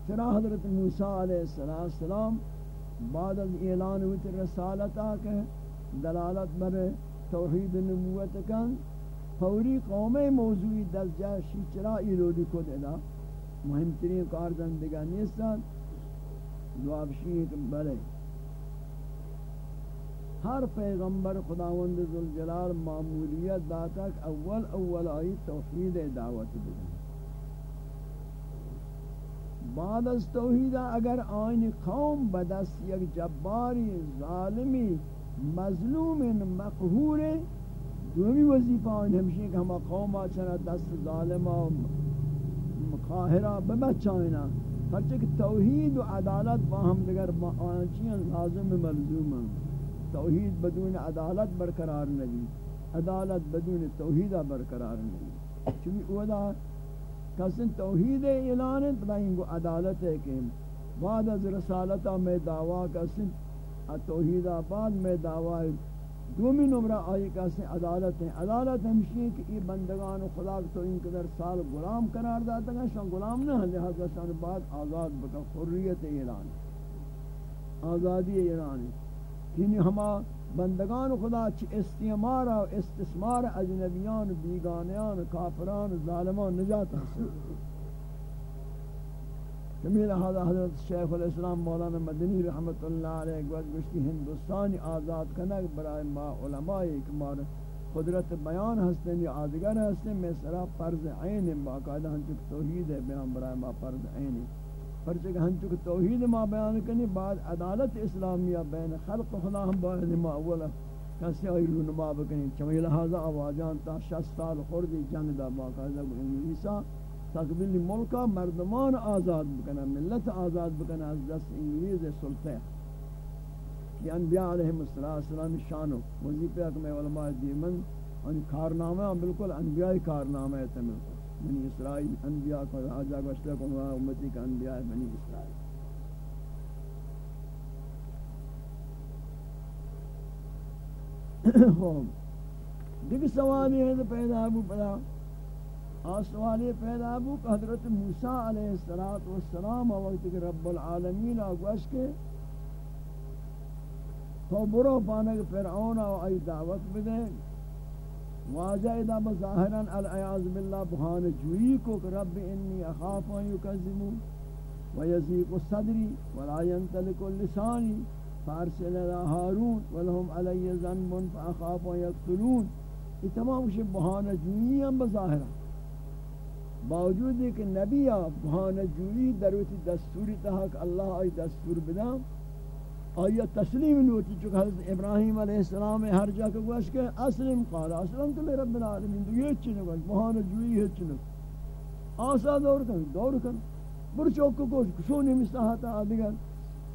چرا حضرت موسیٰ علیہ السلام بعد از اعلان ویت رسالتا کہ دلالت بر توحید نبوت کن، فوری قوم موضوعی دست جاشی چرا ایلودی کد ادا؟ مهمترین کار زندگان نیستن. جواب شیئے کہ بلے ہر پیغمبر خداوند ذوالجلال معمولیت داتا اول اول آئی توحید دعوت بدن بعد از توحید اگر آئین قوم بدست یک جباری ظالمی مظلوم مقہور دومی وظیفہ آئین ہمشی کہ ہما قوم آچنا دست ظالمہ قاہرہ ببچائنا ہرچہ کہ توحید و عدالت باہم دیگر آنچیاں لازم ملزوم ہیں۔ توحید بدون عدالت برقرار نہیں۔ عدالت بدون توحیدہ برقرار نہیں۔ چونکہ اولا کسن توحید اعلان ہے تو انگو عدالت ہے کہ بعد از رسالتہ میں دعویٰ کسن توحیدہ بعد میں دعویٰ دومی نمرہ آئی کہتے ہیں عدالت ہیں عدالت ہمشی ہے کہ یہ بندگان و خدا تو ان قدر سال غلام قرار داتا ہے، شان غلام نہ ہیں لہذا شان بعد آزاد بکا حریت ایران آزادی ایران یعنی ہما بندگان و خدا چی استعمار و استثمار اجنبیان بیگانیان کافران ظالمان نجات حاصل۔ جمیل هذا حضرت شیخ الاسلام مولانا مدنی رحمت اللہ علیہ گوش گوشتی ہندوستانی آزاد کنک برای ما علمائی کمار قدرت بیان ہستن یا آدگر ہستن، میں سرا فرض عین باقاعدہ ہنچک توحید ہے، بیان برای ما فرض عین۔ پرچہ ہنچک توحید ما بیان کنی، بعد عدالت اسلامیہ بین خلق خدا ہم باید ما اولا کسی آئی رونما بکنی۔ چمیل لہذا آواجان تا شست سال خوردی جنگ دا باقاعدہ گو انگلیسا تقبیل ملکا مردمان آزاد بکنا ملت آزاد بکنا از دست انگلیز سلطہ کہ انبیاء علیہ السلام شانو. وظیفہ اکم علماء دیمن ان کارنامہ بالکل انبیاء کارنامہ ہے تمہیں بنی اسرائیل انبیاء کو آجا گوشتہ کو امتی کا انبیاء بنی اسرائیل. دیکھ سوالی ہے پیدا ابو پدا آسوالی پیدا بو کہ حضرت موسیٰ علیہ السلام وقت کہ رب العالمین آگوش کے تو برو پانک فرعون و ای دعوت بدے واجہ ادا بظاہران العیاض باللہ بحان جوئی کو کہ رب انی اخاف ان یکذبو ویزیق صدری ولا ینتلک اللسانی فارسل الى حارون ولهم علی ذنب فاخاف ان یقتلون. یہ تمام شب بحان جوئی ہم بظاہران باوجود ہے کہ نبی بہانہ جوئی دروتی دستوری تھا کہ اللہ آئی دستور بدا آیا تسلیم نوتی چکہ حضرت ابراہیم علیہ السلام ہر جا کے گوش کہ اسلم قال، اسلم تو میرے رب العالمین تو یہ چنے گوش بہانہ جوئی ہے چنے آسا دور کن دور کن۔ بر چوک کو گوش، کشونی مستحاتا آدگر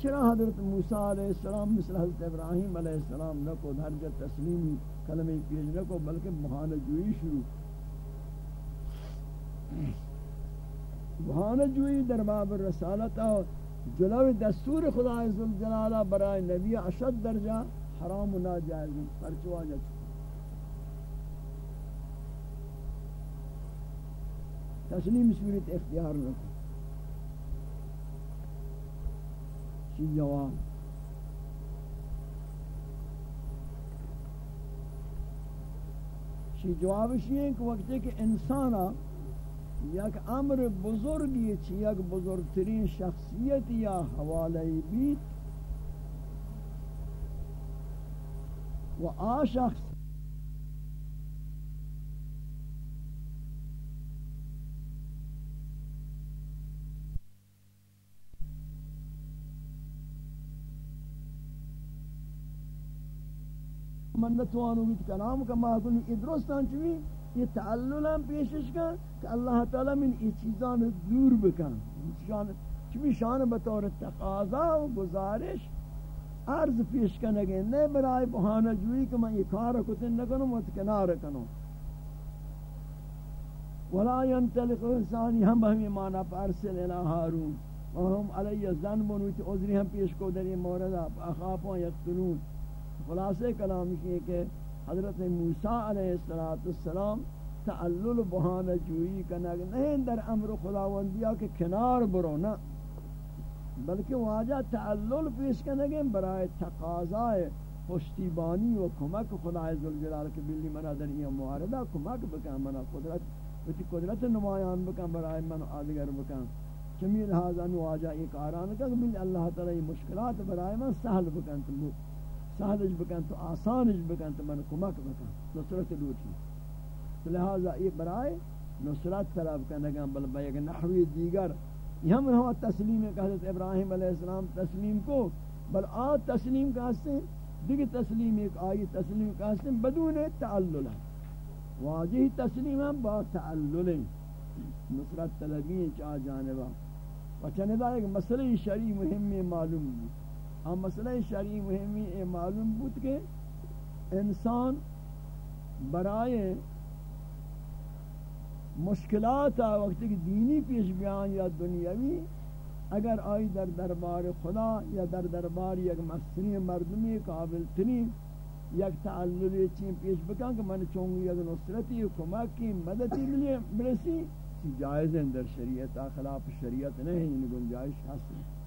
چرا حضرت موسیٰ علیہ السلام مثل حضرت ابراہیم علیہ السلام نکو، ہر جا تسلیمی کلمہ پیش نکو، بلکہ بہانہ جوئی شروع۔ بہانہ جوئی در باب رسالت الرسالت جلو دستور خدا عزل جلالہ برای نبی اشد درجہ حرام و ناجائز پرچوا جا تسلیم صورت اختیار رکھو۔ چی جواب۔ چی جوابش یہ کہ وقت ہے کہ انسانا یک امر بزرگی چی یک بزرگترین شخصیت یا حوالی بیت و آ شخص من نتوانو بیت کلام کا محکولی ادرستان چوی یہ تعلل ہم پیشش کا کہ اللہ تعالی من یہ چیزان دور بکن. چمی شان بطور تقاضا و گزارش عرض پیش کنگے نئے برائے بہانہ جوئی کہ میں یہ کار کتن نکنوں متکنار کنوں ولا ينطلق انسانی، ہم ہمیں مانا پرسل الہ ہارون. وهم علی ذنب و عذری ہم پیش کو در یہ مورد اخافوں یقتلون. خلاصے کلام یہ کہ حضرت موسی علیہ السلام تعلل بہانہ جوئی کنگ نہیں در امر خداوندیا کہ کنار برو نہ، بلکہ واجہ تعلل پیش کنگے برائے تقاضائے پشتیبانی و کمک خدا عزوجلال کے بلی منا در یہ معارضہ کمک بکن منا قدرت وتی قدرت نمایان بکن، برائے من آدگر بکن۔ چمی لہذا نواجہ ایک آران کہ بلی اللہ تعالی مشکلات برائے من سہل بکن تو۔ سہلش بکن، تو آسانش بکن، تو من کمک بکن، نصرت لوٹی۔ لہذا یہ برائے نصرت طلب کرنے بل بیگ نحوی دیگر۔ یہ ہم ہوا تسلیم کہ حضرت ابراہیم علیہ السلام تسلیم کو، بل آ تسلیم کا ہستے دیگر تسلیم ایک آئی تسلیم کا ہستے بدون تعلل واجہ تسلیم ہم با تعلل نصرت طلبی چاہ جانبا وچنے دا ایک مسئلہ شرعی مهم معلوم بود ہم مسئلہ شرعی مہمی مهمی معلوم بود کہ انسان برائے مشکلات وقتی کہ دینی پیش بیان یا دنیاوی اگر آئی در دربار خدا یا در دربار یک مستنی مردمی قابل ترین یک تعلل چین پیش بکن کہ من چونگی یک نصرتی کمکی مددی ملی برسی جائز ہیں در شریعت خلاف شریعت نہیں یعنی گنجائش حاصل.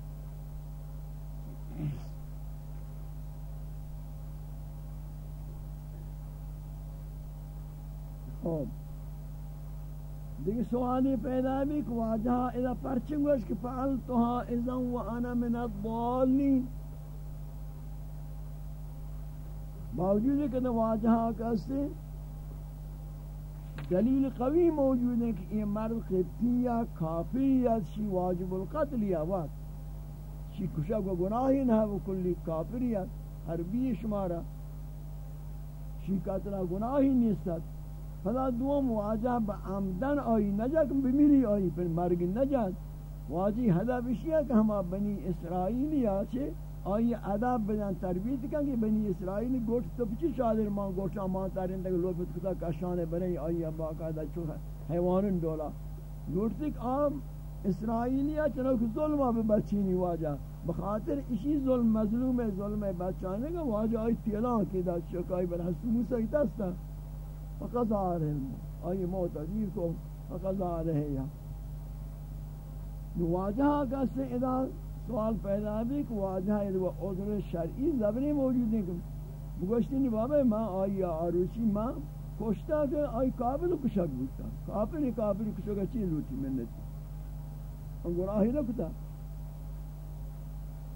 خوب دیکھ سوالی پیدا بھی کہ واجہ اذا پرچنگ اس کہ فعلتها اذا وانا من الضالین. باوجود ہے کہ واجہ کہتے دلیل قوی موجود ہے کہ یہ مرد خبتی یا کافی یا شی واجب القتل یا وقت شی کشا کو گناہی نہ وہ کلی کافریت حربی شمارا۔ شی قتلہ گناہی نیستت فلا دوم واجہ با عمدن آئی نجا کہ بمیری آئی پھر مرگ نجا واجی حدا بشیا کہ ہما بنی اسرائیلی آچے۔ آئی عذاب بدن تربیت کن کہ بنی اسرائیلی گوٹ تو پچی شادر ماں گوٹا ماں تارین تک لوپت کتا کشان بنی آئی باقاعدہ چو حیوانن دولا۔ گوٹ تک آم اسرائیلی چنانکہ ظلم آبی بچینی واجہ بخاطر اسی ظلم، مظلوم ظلم بچانے کا واجہ آئی تیلان کی دا چکائی بر حسن موسیٰ تستا فقط آ رہے ہیں آئی موت عزیز کو فقط آ رہے ہیں واجہ کا سے ادا سوال پیدا بھی کہ واجہ وہ عذر شرعی زبری موجود ہیں بگوشتی نہیں بابا ماں آئی آروچی ماں کوشتا کہ آئی قابل کشک بودتا قابل قابل کشک چیز لوٹی منتی ان گناہی رکھتا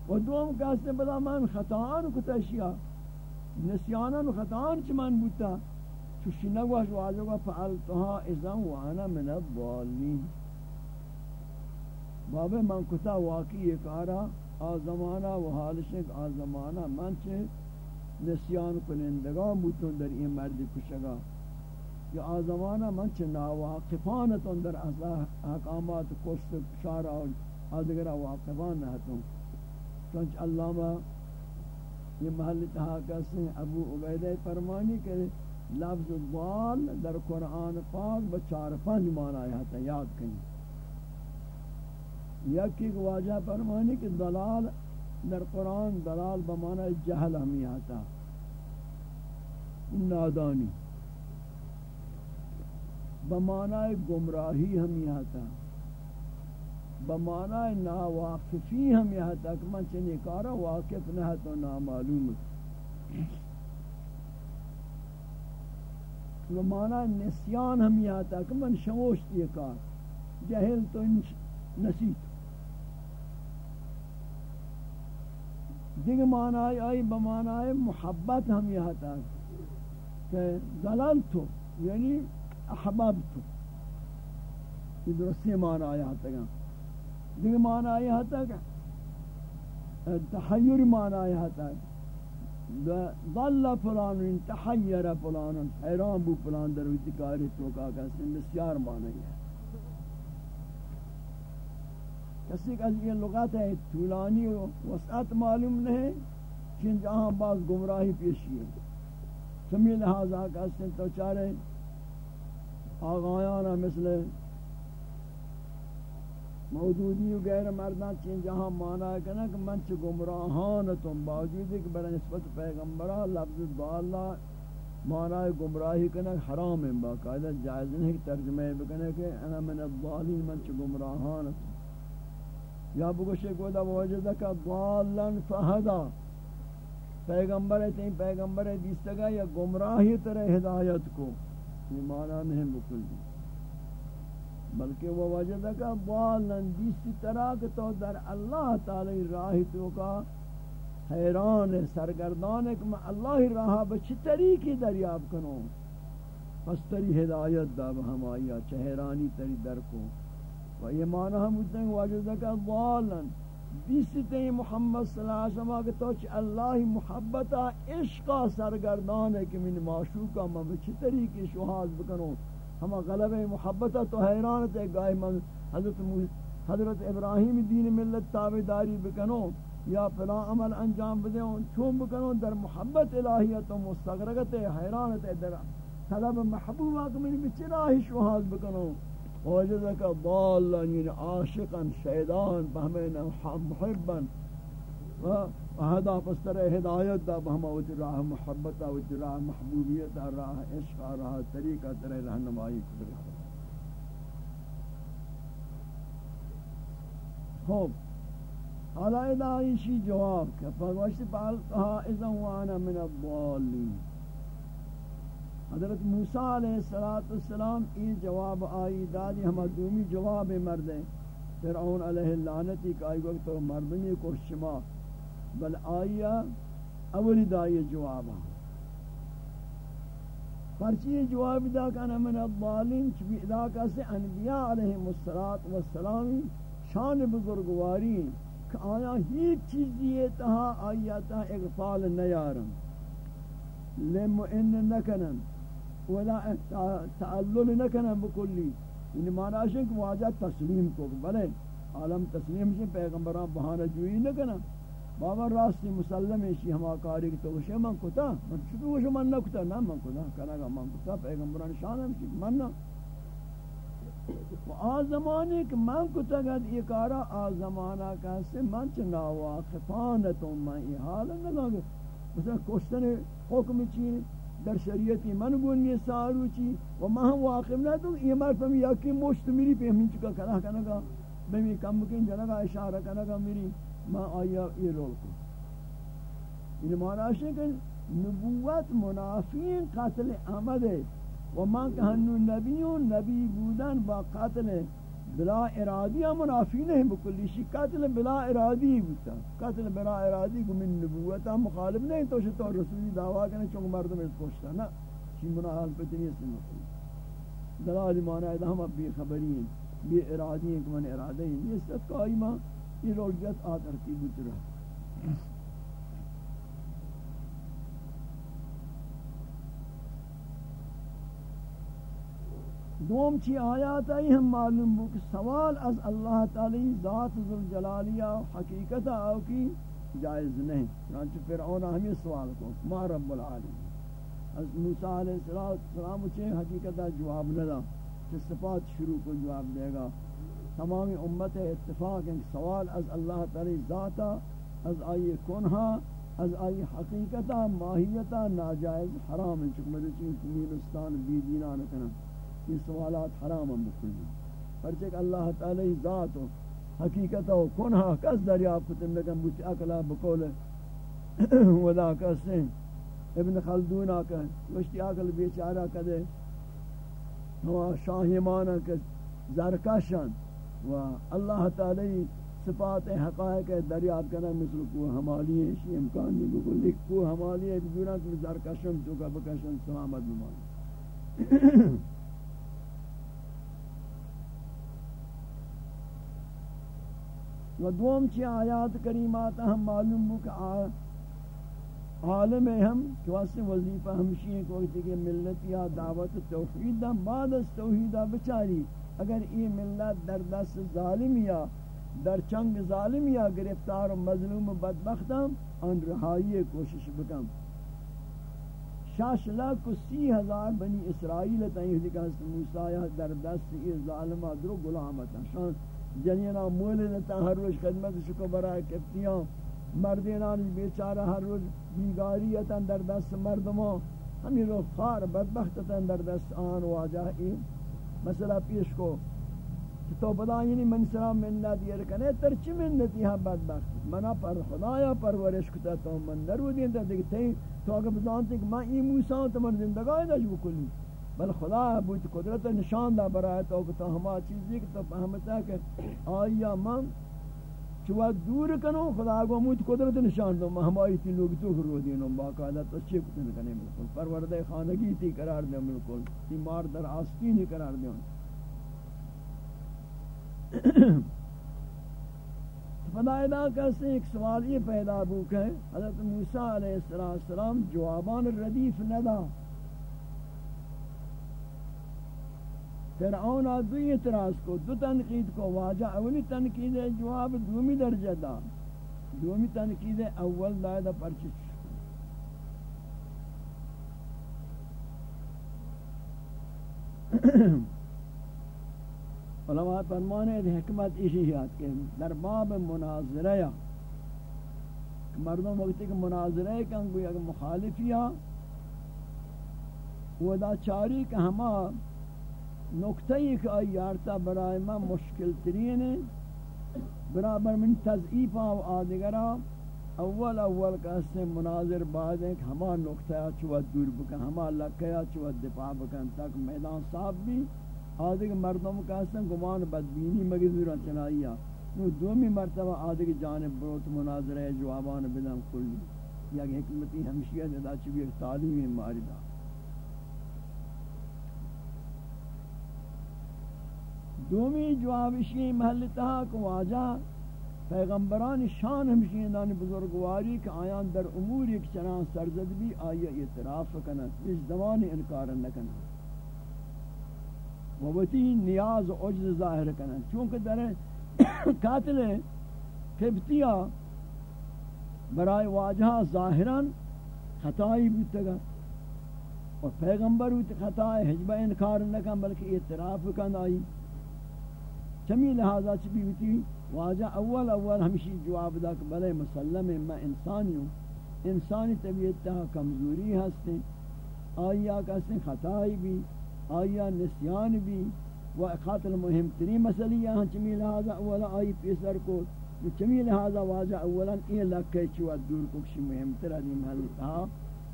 و دوم کہتے بدا من خطان کتا شیا نسیانا خطان چی من بودتا چوشی نگوش واجبا فعلتها ازن وانا من الضالین. بابا من کتا واقعی کارا آزمانا و حالش ایک آزمانا. من چه نسیان کنندگان بودتون در این مردی کشگا. یا آزمانا، من چه ناواقفانتون در احکامات کشت شارع آدگر واقفان نهتون. چونچ علامہ، یہ محل تحاکہ سے ابو عبیدہ فرمانی کہ لفظ ضال در قرآن پاک بچار پنج معنی آیا تھا یاد کریں یکی کو واجہ فرمانی کہ دلال در قرآن، دلال بمعنی جہل ہمیں آتا۔ نادانی۔ بمعنی گمراہی ہمیں آتا۔ بمعنی ناواقفی ہمیں آتا کہ من چنی کارا واقف نہ تو نامعلوم بمعنی نسیان ہمیں آتا کہ من شموشت یہ کار۔ جہل تو نسیت۔ دیگه معنی آئی بمعنی محبت ہم یہ تھا کہ ضلال تو یعنی احباب تو۔ یہ درستی معنی آیا تھا دیگه معنی آیا تھا کہ تحیر معنی آیا تھا ضل فلان تحیر فلان حیران بو فلان در ویتی کاری تو کا بسیار معنی ہے۔ کسی کا یہ لغت ہے طولانی و وسعت معلوم نہیں چن جہاں بعض گمراہی پیشی ہے۔ سمی لہذا کہتے تو چارے آغایانا مثل موجودی و غیر مردان چین جہاں مانا ہے کہ من چھ گمراہان تم باوجود ہے کہ برا نسبت پیغمبرہ لفظ دعاللہ مانا ہے گمراہی کنا حرام ہے باقاعدہ جائز نہیں ترجمہ بکنے کہ انا من الضالین من چھ گمراہان تم یا بگوشے کو دا وجدہ کا ضالن فہدا پیغمبر ہے تین پیغمبر ہے دیستگا یا گمراہی طرح ہدایت کو یہ معنی نہیں بکل دی۔ بلکہ وہ وجدہ کا ضالن دیستی طرح کہ تو در اللہ تعالی راہی تو کا حیران سرگردان کہ میں اللہ راہ بچی طریقی دریاب کنوں پس تری ہدایت دا ہم آیا چہرانی تری در کو۔ و یہ معنی ہم ہوتے ہیں واجد کا ضالن بیستے ہیں محمد صلی اللہ علیہ وسلم کہ تو چھ اللہ محبتا عشقا سرگردان ہے کہ من معشوقا میں بچی طریقی شہاز بکنوں ہما غلب محبتا تو حیرانت ہے گاہی من حضرت حضرت ابراہیم دین ملت تابداری بکنوں یا پلا عمل انجام بدیں چون بکنوں در محبت الہیت و مستغرقت ہے حیرانت ہے در طلب محبوبہ کہ من بچی راہی شہاز بکنوں وجدك ضالا يعني یعنی عاشقا شيدان فهمنا محبا وهذا فسر هدايت دا بہما وچ راہ محبت وچ راہ محبوبیت راہ عشق راہ طریقہ ترے رہنمائی کر خوب، حالا ادا ایشی جواب کہ فگوشت پالتها اذا وانا من الضالین. حضرت موسیٰ علیہ السلام یہ جواب آئی، دادی ہم دومی جواب مرد فرعون علیہ اللعنتی کہ آئی وقت مردنی کو شما بل آئیا اولی دائی جواب پرچی جواب دا کنا من الضالین چبی علاقہ سے انبیاء علیہ السلام شان بزرگواری کہ آیا ہی چیزی تہا، آیا تہا اغفال نیارم. لمؤن نکنن ولا تعلل نہ کرنا بکلی. یعنی معنی ہے کہ واجہ تسلیم کو، بلے عالم تسلیم سے پیغمبران بہانہ جوئی نہ کرنا بابا راستی مسلم ہے ہما کاری کہ تو وشے من کتا؟ من چطور وشے من نہ کتا نہ من کتا کنا گا من کتا، پیغمبران شان ہے من نہ و آ زمانے کہ من کتا گد یہ کارا، آ زمانہ کا سے من چنگا واقفانتوں من یہ حال نہ لگے مثلا کشتن حکم چیز در شریعتی من گونی سارو چی؟ و ما ہم واقع نہ تو یہ مرد ہم یکی مشت میری پہ ہمیں چکا کنا کنا گا بمی کم بکن، جنگا اشارہ کنا گا میری. ما آیا یہ رول کو یہ معنی ہے کہ نبوت منافین قتل احمد ہے و من کہ ہنو نبیون نبی بودن با قتل بلا ارادی منافی نہیں بکلی. شی قتل بلا ارادی بوتا قتل بلا ارادی کو من نبوتا مخالف نہیں تو شتو رسولی دعویٰ کرنے چونکہ مردم اس کوشتا نا شی مناحال پتنی اس مخالف مطلب. دلالی مانا ہے ہم اب بے خبری ہیں بے ارادی ہیں کہ من ارادی ہیں یہ سب قائمہ یہ لوگ جت آتر کی بترہ دوم چی آیات آئی ہم معلوم ہو کہ سوال از اللہ تعالی ذات ذوالجلالیہ حقیقت آو کی جائز نہیں۔ چنانچہ فرعون ہمیں سوال کو، ما رب العالمین؟ از موسیٰ علیہ السلام اچھے حقیقتہ جواب ندا کہ صفات شروع کو جواب دے گا۔ تمام امت اتفاق ہیں سوال از اللہ تعالی ذاتا، از آئی کنہا، از آئی حقیقتا، ماہیتا ناجائز حرام ہیں چکہ مدد چیز کمیلستان بی دینان کنا یہ سوالات حرام ہیں بکلی پرچک اللہ تعالی ذات و حقیقتا و کنہا، کس دریاب کتن لگن بوتی اکلا بکول ودا کسیں ابن خلدون آکا وشتی آکل بیچارہ کدے ہوا شاہیمانہ کے زرکشن و اللہ تعالی صفات حقائق دریاب کرنا مثل کو ہمالی ہے اسی امکان نہیں بکل لیکن کو ہمالی ہے بدونہ کہ زرکشن تو کا بکشن سلامت بمان و دوم چی آیات کریمات ہم معلوم ہو کہ عالم ہم، کہ واسطے وظیفہ ہمشی ہیں، کوئی تھی کہ ملت یا دعوت توحید بعد از توحید بچاری۔ اگر یہ ملت در دست ظالمیا در چنگ ظالمیا گرفتار و مظلوم و بدبختم ان رہائی کوشش بکم. شاش لاکھ و سی ہزار بنی اسرائیل تائیں کہ حضرت موسیٰ در دست یہ ظالمہ درو غلامتا شان جنینا مولدتا ہر روز خدمت شکو برای کفتیاں مردینان بیچارہ ہر روز بیگاریتا در دست مردمان ہمیں رو خار بدبختتا در دست آن واجہ ای مسئلہ پیش کو کہ تو بدا یعنی من سلام منت یہ رکنے تر چی منتی ہاں بدبخت منا پر خدایا پرورش کتا تو من درو دین تا دیکھ تی تو اگر بزانتے کہ میں ای موسیٰ تو من زندگاہ دا جو کلی، بل خدا بوت قدرت نشان دا برای تو کہ تو ہما چیزی کہ تو فهمتا کہ آیا من چوا دور کنو، خدا کو موت قدرت نشان دو ہماری تی لوگ تو رو دینو باقاعدہ تو چے کتن کنے بالکل پروردہ خانگی تی قرار دے بالکل تی مار در آستین قرار دے فدائدہ کہتے ہیں، ایک سوال یہ پیدا بوک ہے حضرت موسیٰ علیہ السلام جوابان ردیف ندا۔ فرعون دو اعتراض کو، دو تنقید کو، واجہ اولی تنقید جواب دومی درجہ دا۔ دومی تنقید اول دائدہ پرچش۔ علماء فرمانے حکمت اسی یاد کہ در باب مناظرہ مردوں وقتی کہ مناظرہ کن کوئی اگر مخالفیاں وہ دا چاری کہ ہما نقطہ ایک آیارتا برای من مشکل ترین ہے برابر من تضعیف و آدگرہ اول اول کہتے ہیں مناظر بعد ہیں کہ ہما نقطہ چوت دور بکن ہما لکھیا چوت دفاع بکن، تک میدان صاحب بھی آدھگ مردم کہتے ہیں گمان بدبینی مگی دوران چنائیا نو دومی مرتبہ آدھگ جانب بروت مناظرہ جوابان بدن کلی. یا حکمتی ہمشیت ادا چوی ایک ماردہ دومی جواب اسی محل تہا کو واجہ پیغمبران شان ہمشین دانی بزرگواری کہ آیان در امور ایک چنان سرزد بھی آیا اعتراف کنن اس زمان انکار نکنن ووتی نیاز و عجز ظاہر کنن چونکہ در قاتل قبطیہ برای واجہ ظاہران خطائی بودتا اور پیغمبر ہوتی خطائی حجبہ انکار نکن بلکہ اعتراف کن آئی چمی لہذا چی بیتی واجہ اول اول ہمشی جواب دا کہ بلے مسلم میں انسانی ہوں، انسانی طبیعت تہا کمزوری ہستے، آیا کسے خطائی بھی، آیا نسیان بھی، و خاطر مهم ترین مسئلی یہاں چمی لہذا اولا آئی پیسر کو چمی لہذا واجہ اولا این لکھے چوات دور کو کشی مهم تر ادیم حل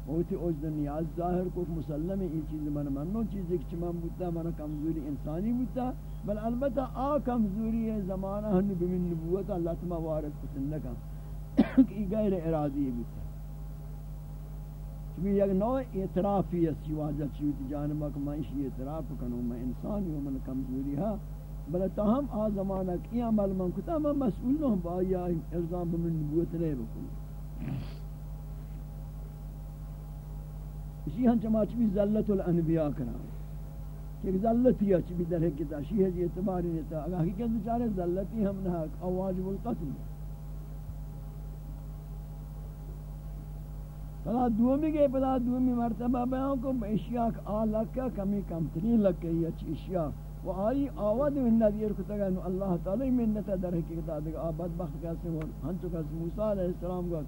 اوتی اوجد نیاز ظاہر کو مسلم این چیز من منو چیز ایک چمان بودتا، من کمزوری انسانی بودتا، بل البتہ آ کمزوری ہے، زمانہ ہن بمن نبوت نبوتا لطمہ وارد پسند لکا کہ غیر ارادی بودتا۔ چمی یک نوع اعترافی ہے سی واجہ چیوت جانبا کہ میں اسی اعتراف کنوں، میں انسانی ہوں، من کمزوری ہاں۔ بل تاہم آ زمانہ کی عمل من کتا میں مسئول ہوں، با آیا ارزام بمن نبوت لے بکل اسی ہن چما چبی ذلت الانبیاء کرا۔ کہ ذلت یا چبی در حقیقت اسی ہے، یہ اعتبار نہیں تھا۔ اگر حقیقت بیچارے ذلتی ہم نہ او القتل پدا دومی گئے پدا دومی مرتبہ بیان کو اشیاء آلہ کا کمی کم ترین لگ گئی اچھی اشیاء۔ و آئی آواد منت یہ رکھتا گا اللہ تعالی منت در حقیقت۔ آدھے گا آباد بخت کیسے ہو ہنچو کیسے موسیٰ علیہ السلام گا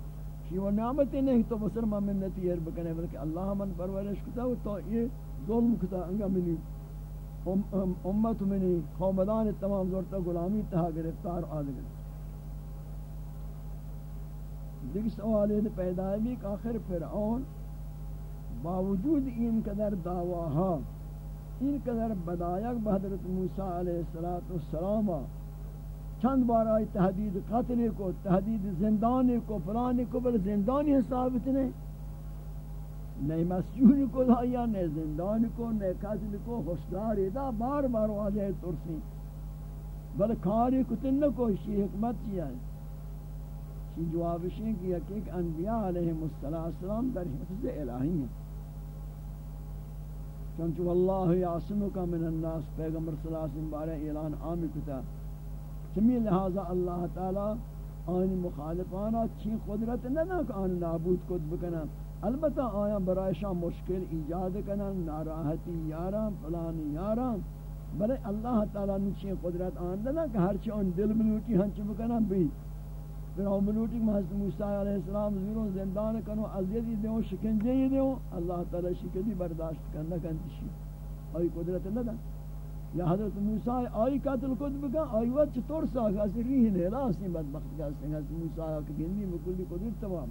شی و نعمت نہیں تو بسر ما منت یہ بکنے بلکہ اللہ من پرورش کتا و تو یہ ظلم کتا انگا منی امت منی قومدان تمام زورتا غلامی تہا گرفتار آدھے گا دیکھ سوال یہ پیدا ہے بھی کہ آخر فرعون باوجود این قدر دعواها این قدر بدایک به حضرت موسی علیہ السلام چند بار آئی تحدید قتل کو، تحدید زندان کو، فلان کو، بل زندانی ثابت نہیں نئے مسجون کو لایا، نئے زندان کو، نئے قتل کو، ہوشدار ادا بار بار واجہ ترسی۔ بل کاری کتن کو اسی حکمت چی ہے اسی جواب شیں کہ ایک انبیاء علیہ السلام در حفظ الہی ہیں۔ چونچہ واللہ یعصمک من الناس، پیغمبر صلی اللہ علیہ وسلم بارے اعلان عامی کتا۔ چمی لہذا اللہ تعالی آن مخالفانا چین قدرت نہ کہ آن نابود کد بکنا البتہ آیا برایشان مشکل ایجاد کنا ناراحتی یاران، فلان یاران۔ بلے اللہ تعالی نے چین قدرت آن نہ کہ ہرچی آن دل ملوٹی ہنچ بکنا بھی۔ پھر ہم ملوٹی کہ موسیٰ علیہ السلام زیروں زندان کنو عزیزی دیوں شکنجے دیوں اللہ تعالی شکنجی برداشت کرنا کنتشی۔ آئی قدرت نہ دا یا حضرت موسیٰ آئی قتل کد بکا آئی وقت چطور ساکھ اسی ریح نیلا اسی بدبخت کا سنگا حضرت موسیٰ کی گندی مکلی قدرت تمام۔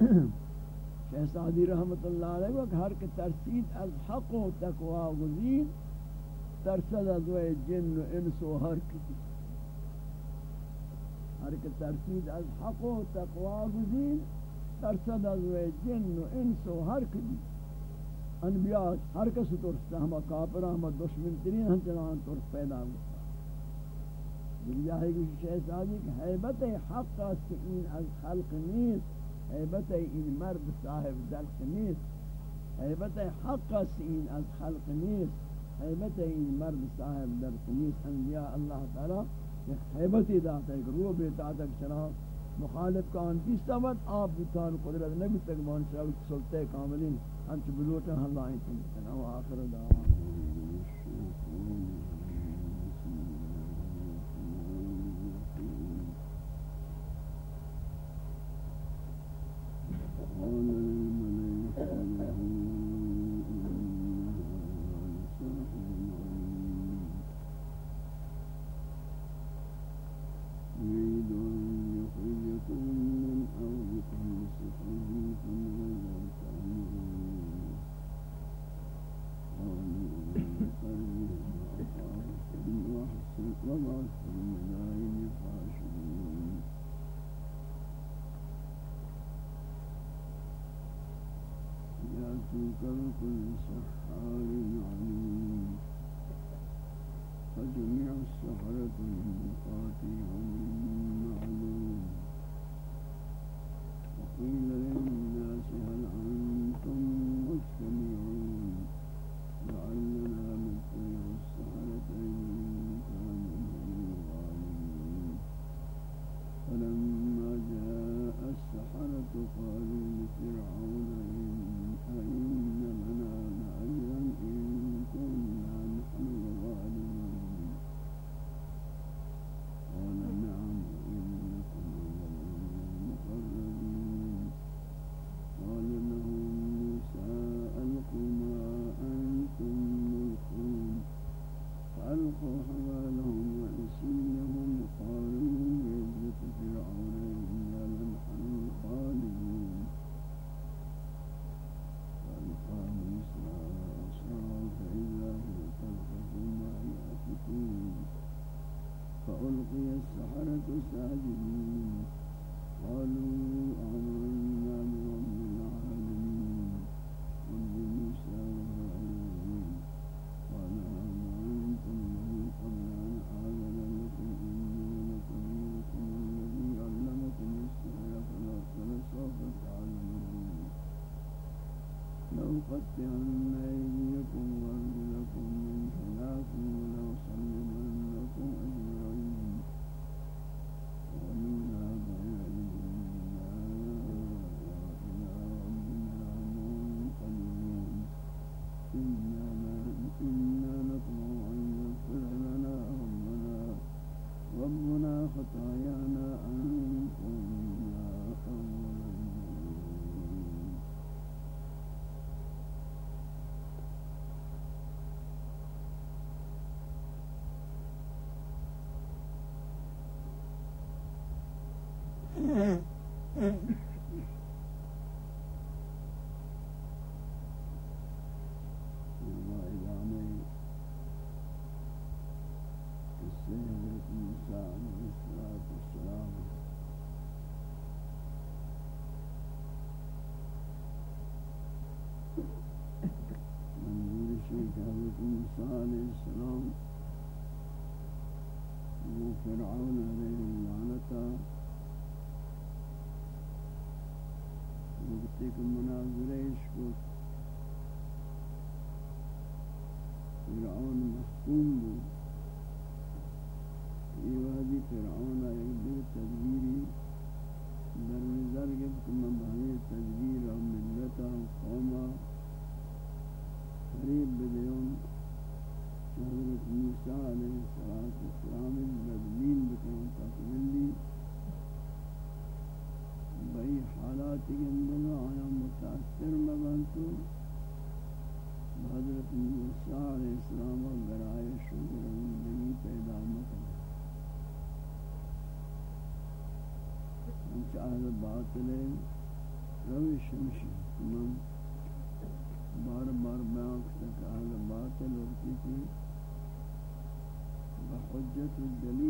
شہزادی رحمت اللہ علیہ وقت ہر کے ترسید از حق و تقوی گزین ترسد از وی جن و انس و ہر کسی ہر کے ترسید از حق و تقوی گزین ترسد از وی جن و انس و ہر کسی انبیاء ہر کس ترستا ہما کافر ہما دشمن ترین ہم چنان ترس پیدا ہوتا دنیا ہے کہ شہزادی کہ حیبت حق است این از خلق نیست، حیبت این مرد صاحب دلق نیست، حیبت حق است این از خلق نیست، حیبت این مرد صاحب دلق نیست. انبیاء اللہ تعالی حیبتی داتا ہے کہ روح بیتا تک چنا مخالف کا انتی سبت آپ بتان قدرت نبی تک مان شاوت سلطہ کاملین انت بلوٹا ہلائیں تنکنا و آخر دعوانا Amen. Mm-hmm. باطلے روش مشی تمام بار بار میں کرتا کہ اہل باطل ہوتی تھی بحجت الدلیل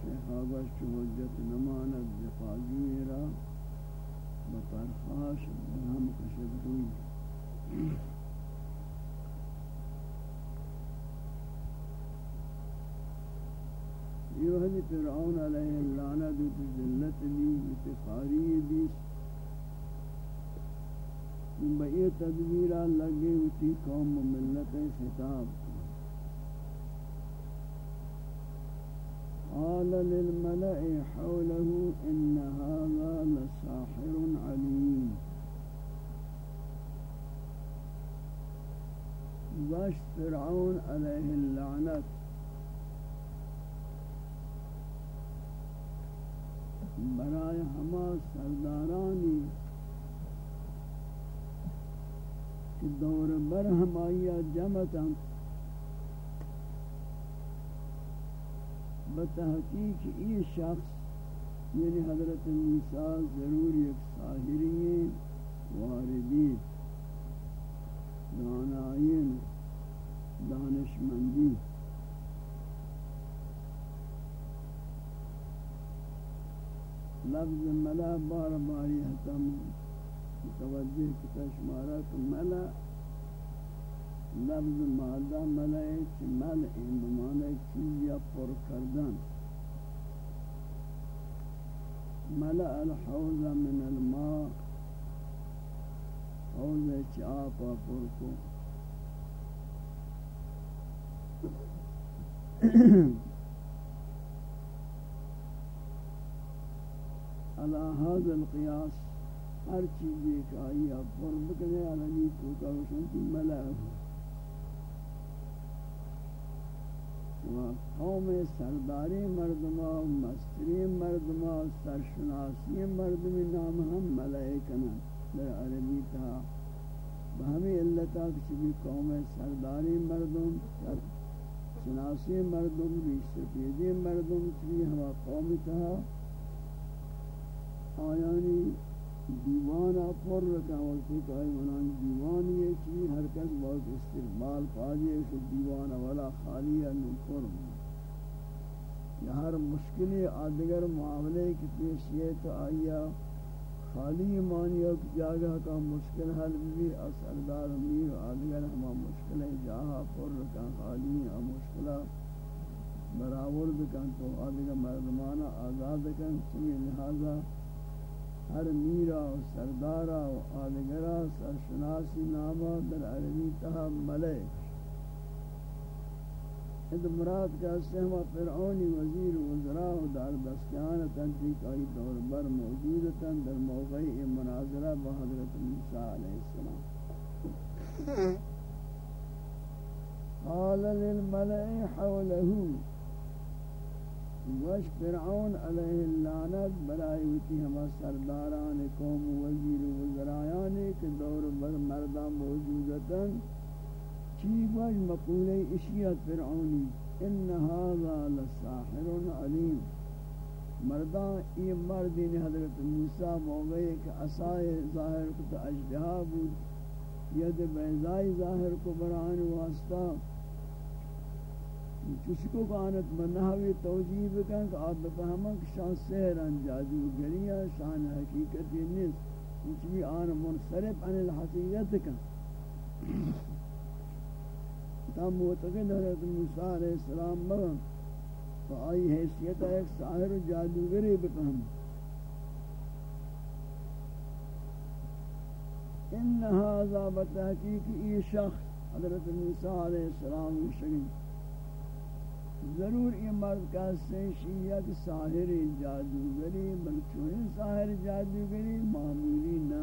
آخر دعوان فرعون علیہ اللعنہ دوت ذلت لی اتفاری دی بئی تدبیرہ لگے ہوتی قوم و ملت خطاب۔ قال للملأ حوله إن هذا لساحر عليم. باش فرعون عليه اللعنة برائے ہما سردارانی دور بر ہمایا جمتا بتحقیق یہ شخص یعنی حضرت نیسا ضرور ایک ساہری واردی دانائین دانشمندی. لفظ ملا بار باری حتم متوجہ کتا شمارت ملا لفظ مادہ ملا چی مل این بمانے چیز یا پر کردن. ملا الحوض من الماء. حوض چی آپا پر کو. على هذا القياس ہر چیز ایک آئی اب فرم کرنے علی تو کا روشن کی ملع و قوم سرداری مردما و مستری مردما و سرشناسی مردمی نام ہم ملائکنا در عربی تا۔ بہمی اللہ علتا کسی قوم سرداری مردم، سرشناسی مردم ریش سفیدی مردم چی ہوا قوم تا آیانی دیوانا پر رکھا وقتی کہ منان دیوانی ہے چی ہر کس بہت استقبال پاجئے کہ دیوانا والا خالی ہے من پر یا ہر مشکلی آدگر معاملے کی پیشیے تو آئیا خالی مانی ہو کہ جاگہ کا مشکل حل بھی اثردار میر آدگر ہما مشکل جاہا پر رکھا خالی ہے مشکلہ برابر آورد کن تو آدھگا مردمانا آزاد کن چمی لہذا ہر میرا و سردارا و آدھگرا سرشناسی ناما در عربی تہا ملک اند مراد کا سہمہ فرعونی وزیر وزراء و دار دستیان تنتیک آئی دور بر موجود تن در موقع مناظرہ بحضرت موسیٰ علیہ السلام۔ قال للملئ حوله وش فرعون علیہ اللعنت برای وتی ہما سرداران قوم وزیر وزرایان کے دور بر مردہ موجودتن چی وش مقولہ اشیت فرعونی؟ ان هذا لساحر علیم. مردہ یہ مردین حضرت موسیٰ موقع کہ عصائے ظاہر کو اجدہا بود، ید بیضائی ظاہر کو بران واسطہ چشکو کانت منہوی توجیہ بکن کہ آپ بفہمن کہ شان سہران جادوگریہ شان حقیقتی نیست. کچھ بھی آن منصرف عن الحقیقت کن. تم معتقد حضرت موسیٰ علیہ السلام مگن. تو آئی حیثیت ایک ساہر جادوگری بفہم ان هذا بتحقیق ای شخص حضرت موسیٰ علیہ السلام شکن. ضرور یہ مرد کا سیشیت ساہر جادوگری بلچوئے ساہر جادوگری معمولی نہ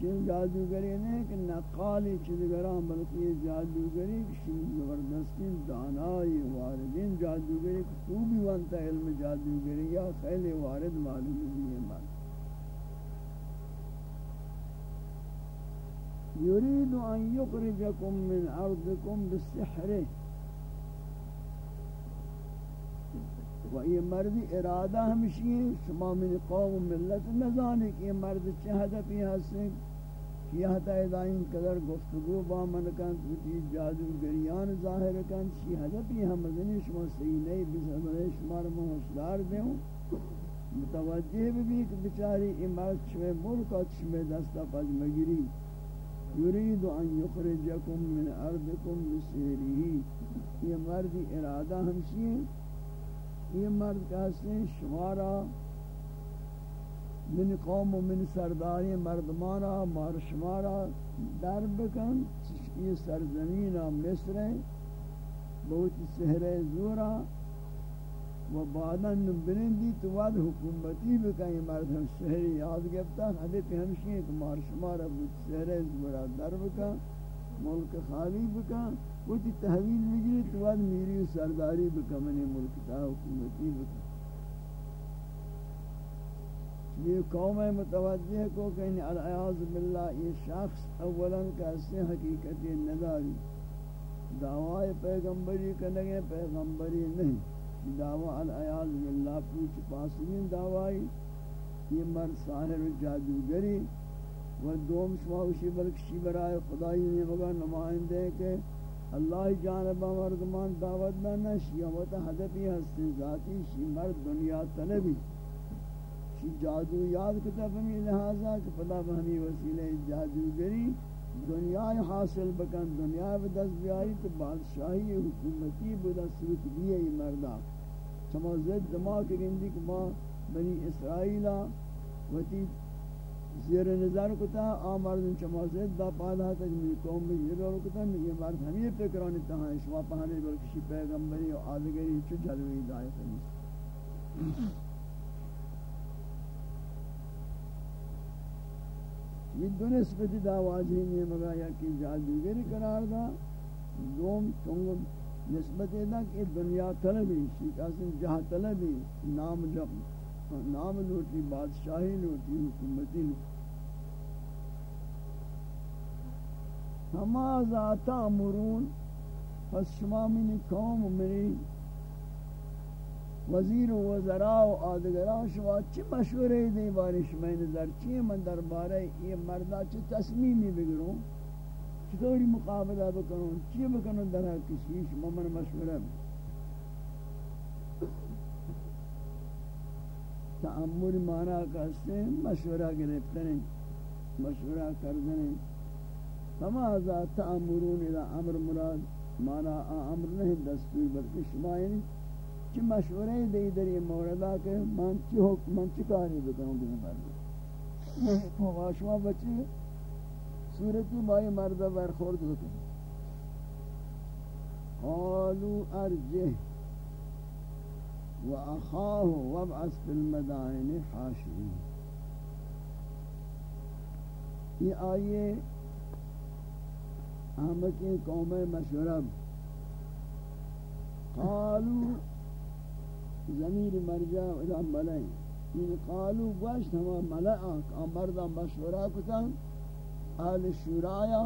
چین جادوگری نہیں کہ نقالی چیزگران بلکہ یہ جادوگری کسی زبردستین دانائی واردین جادوگری خوبی وانتا علم جادوگری یا خیلی وارد معلوم ہے مرد. يريد أن يخرجكم من أرضكم بالسحر. و یہ مرد ارادہ ہمشی ہے شما من قوم ملت نزانی کہ یہ مرد چہدہ پی حسن کیا تا ادائیں قدر گفتگو با من کن توتی جادو گریان ظاہر کن، چی حدہ پی ہمزنی شما سینے بسرے شما رو محشدار دیں متوجہ بھی کہ بچاری یہ مرد شما ملک شما دستا پج مگری يريد ان يخرجكم من ارضكم بسيره یہ مرد ارادہ ہمشی یہ مرد کہتے ہیں؟ شمارا، من قوم و من سرداری مردمانا، مار شمارا، در بکن. یہ سرزمین مصر بہت سہر زورا. و بعدا بنندی تو بعد حکومتی بکیں مرد ہم شہری یاد گفتا حدیث ہمشی ایک مار شمار ابو شہر زورا در بکا ملک خالی بکا وہ تی تحویل بگیری تو بعد میری سرداری بکا منی ملک تا حکومتی بکا یہ قوم متوجہ کو کہ العیاض باللہ، یہ شخص اولا کیسے حقیقت نداری دعوی پیغمبری کنگے پیغمبری نہیں. دعوی الایاز باللہ پوچھ پاسمین دعوائی، یہ مرد ساہر جادوگری و دوم شماوشی بلکشی برائے خدای نے مگا نمائندے کہ اللہ جانب مردمان دعوت نہ نشی و ہدفی ہستی ذاتی، شی مرد دنیا طلبی شی جادو یاد کتب ہمیں لہذا کہ پدا بہمی وسیلہ جادوگری دنیا حاصل بکن دنیا بدست بیائی تو بادشاہی حکومتی بدست رتبی ہے یہ مردہ چما زد دماغ گندی کہ ما بنی اسرائیلہ وتی زیر نظر کتا آمردن چما زد دا پادا تک می قوم میں یہ رو کتا یہ مرد ہمیں فکرانی تہاں شما پہنے بلکشی پیغمبری و آدگری چو جلوی دائف ہے یہ دو نسبت دا دعواجی نے مگا یا کہ جادوگری قرار دا۔ دوم چونگ نسبت دا کہ دنیا طلبی شیطاسن جہاں طلبی، نام جب، نام لوٹی بادشاہی لوٹی حکومتی لوٹی ہما ذاتا مرون پس شما منی قوم، منی وزیر و وزراء و آدگراء شما چی مشوره دی باری شما نظر؟ چی من درباره یہ مردا چی تصمیمی بگروں؟ چطوری مقابلہ بکنوں؟ چی بکنوں در حق کسی شما من مشوره تعمل مانا کہتے ہیں، مشورہ گرفتنے مشورہ کردنے فما ذا تعمرون الى امر مراد، مانا امر نہیں دستور بلکہ شما یعنی چی مشورے دے در یہ موردہ کہ من چی حکم من چی کاری بکنوں گے مرد شما بچی صورتی بائی مردہ برخورد بکن قالوا ارجه واخاه وابعث في المدائن حاشرين یہ آئیے احمد کی قوم مشورہ قالو ضمیر مرجع الى ملائن این قالو گوشت ہما ملائن مردہ مشورہ کتا اہل شورایا.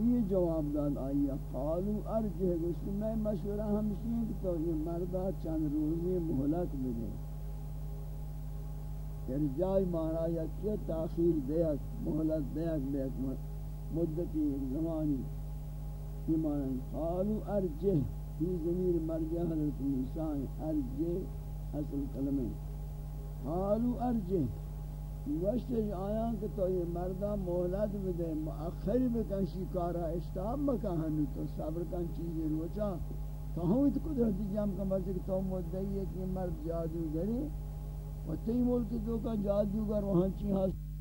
یہ جواب داد آئیا قالو ارجہ گوشت میں مشورہ ہمشی ہیں کہ تو یہ مردہ چند روزی محلت ملے ارجائی مانا یا کیا تاخیر دیت محلت دیت بیت، مدتی ایک زمانی ایمان قالو ارجہ ہی ضمیر مرجع حضرت موسیٰ ارجہ اصل کلمہ قالو ارجہ وشت آیا کہ تو یہ مردہ محلت بدے مؤخر بکن، شکارا اشتاب بکن مکہن تو صبر کن چیزی روچا تو ہوں تو قدرتی جام کا مرضی کہ تو مدعی ہے کہ مرد جادو گری و تی ملک تو کا جادوگر وہاں چی حاصل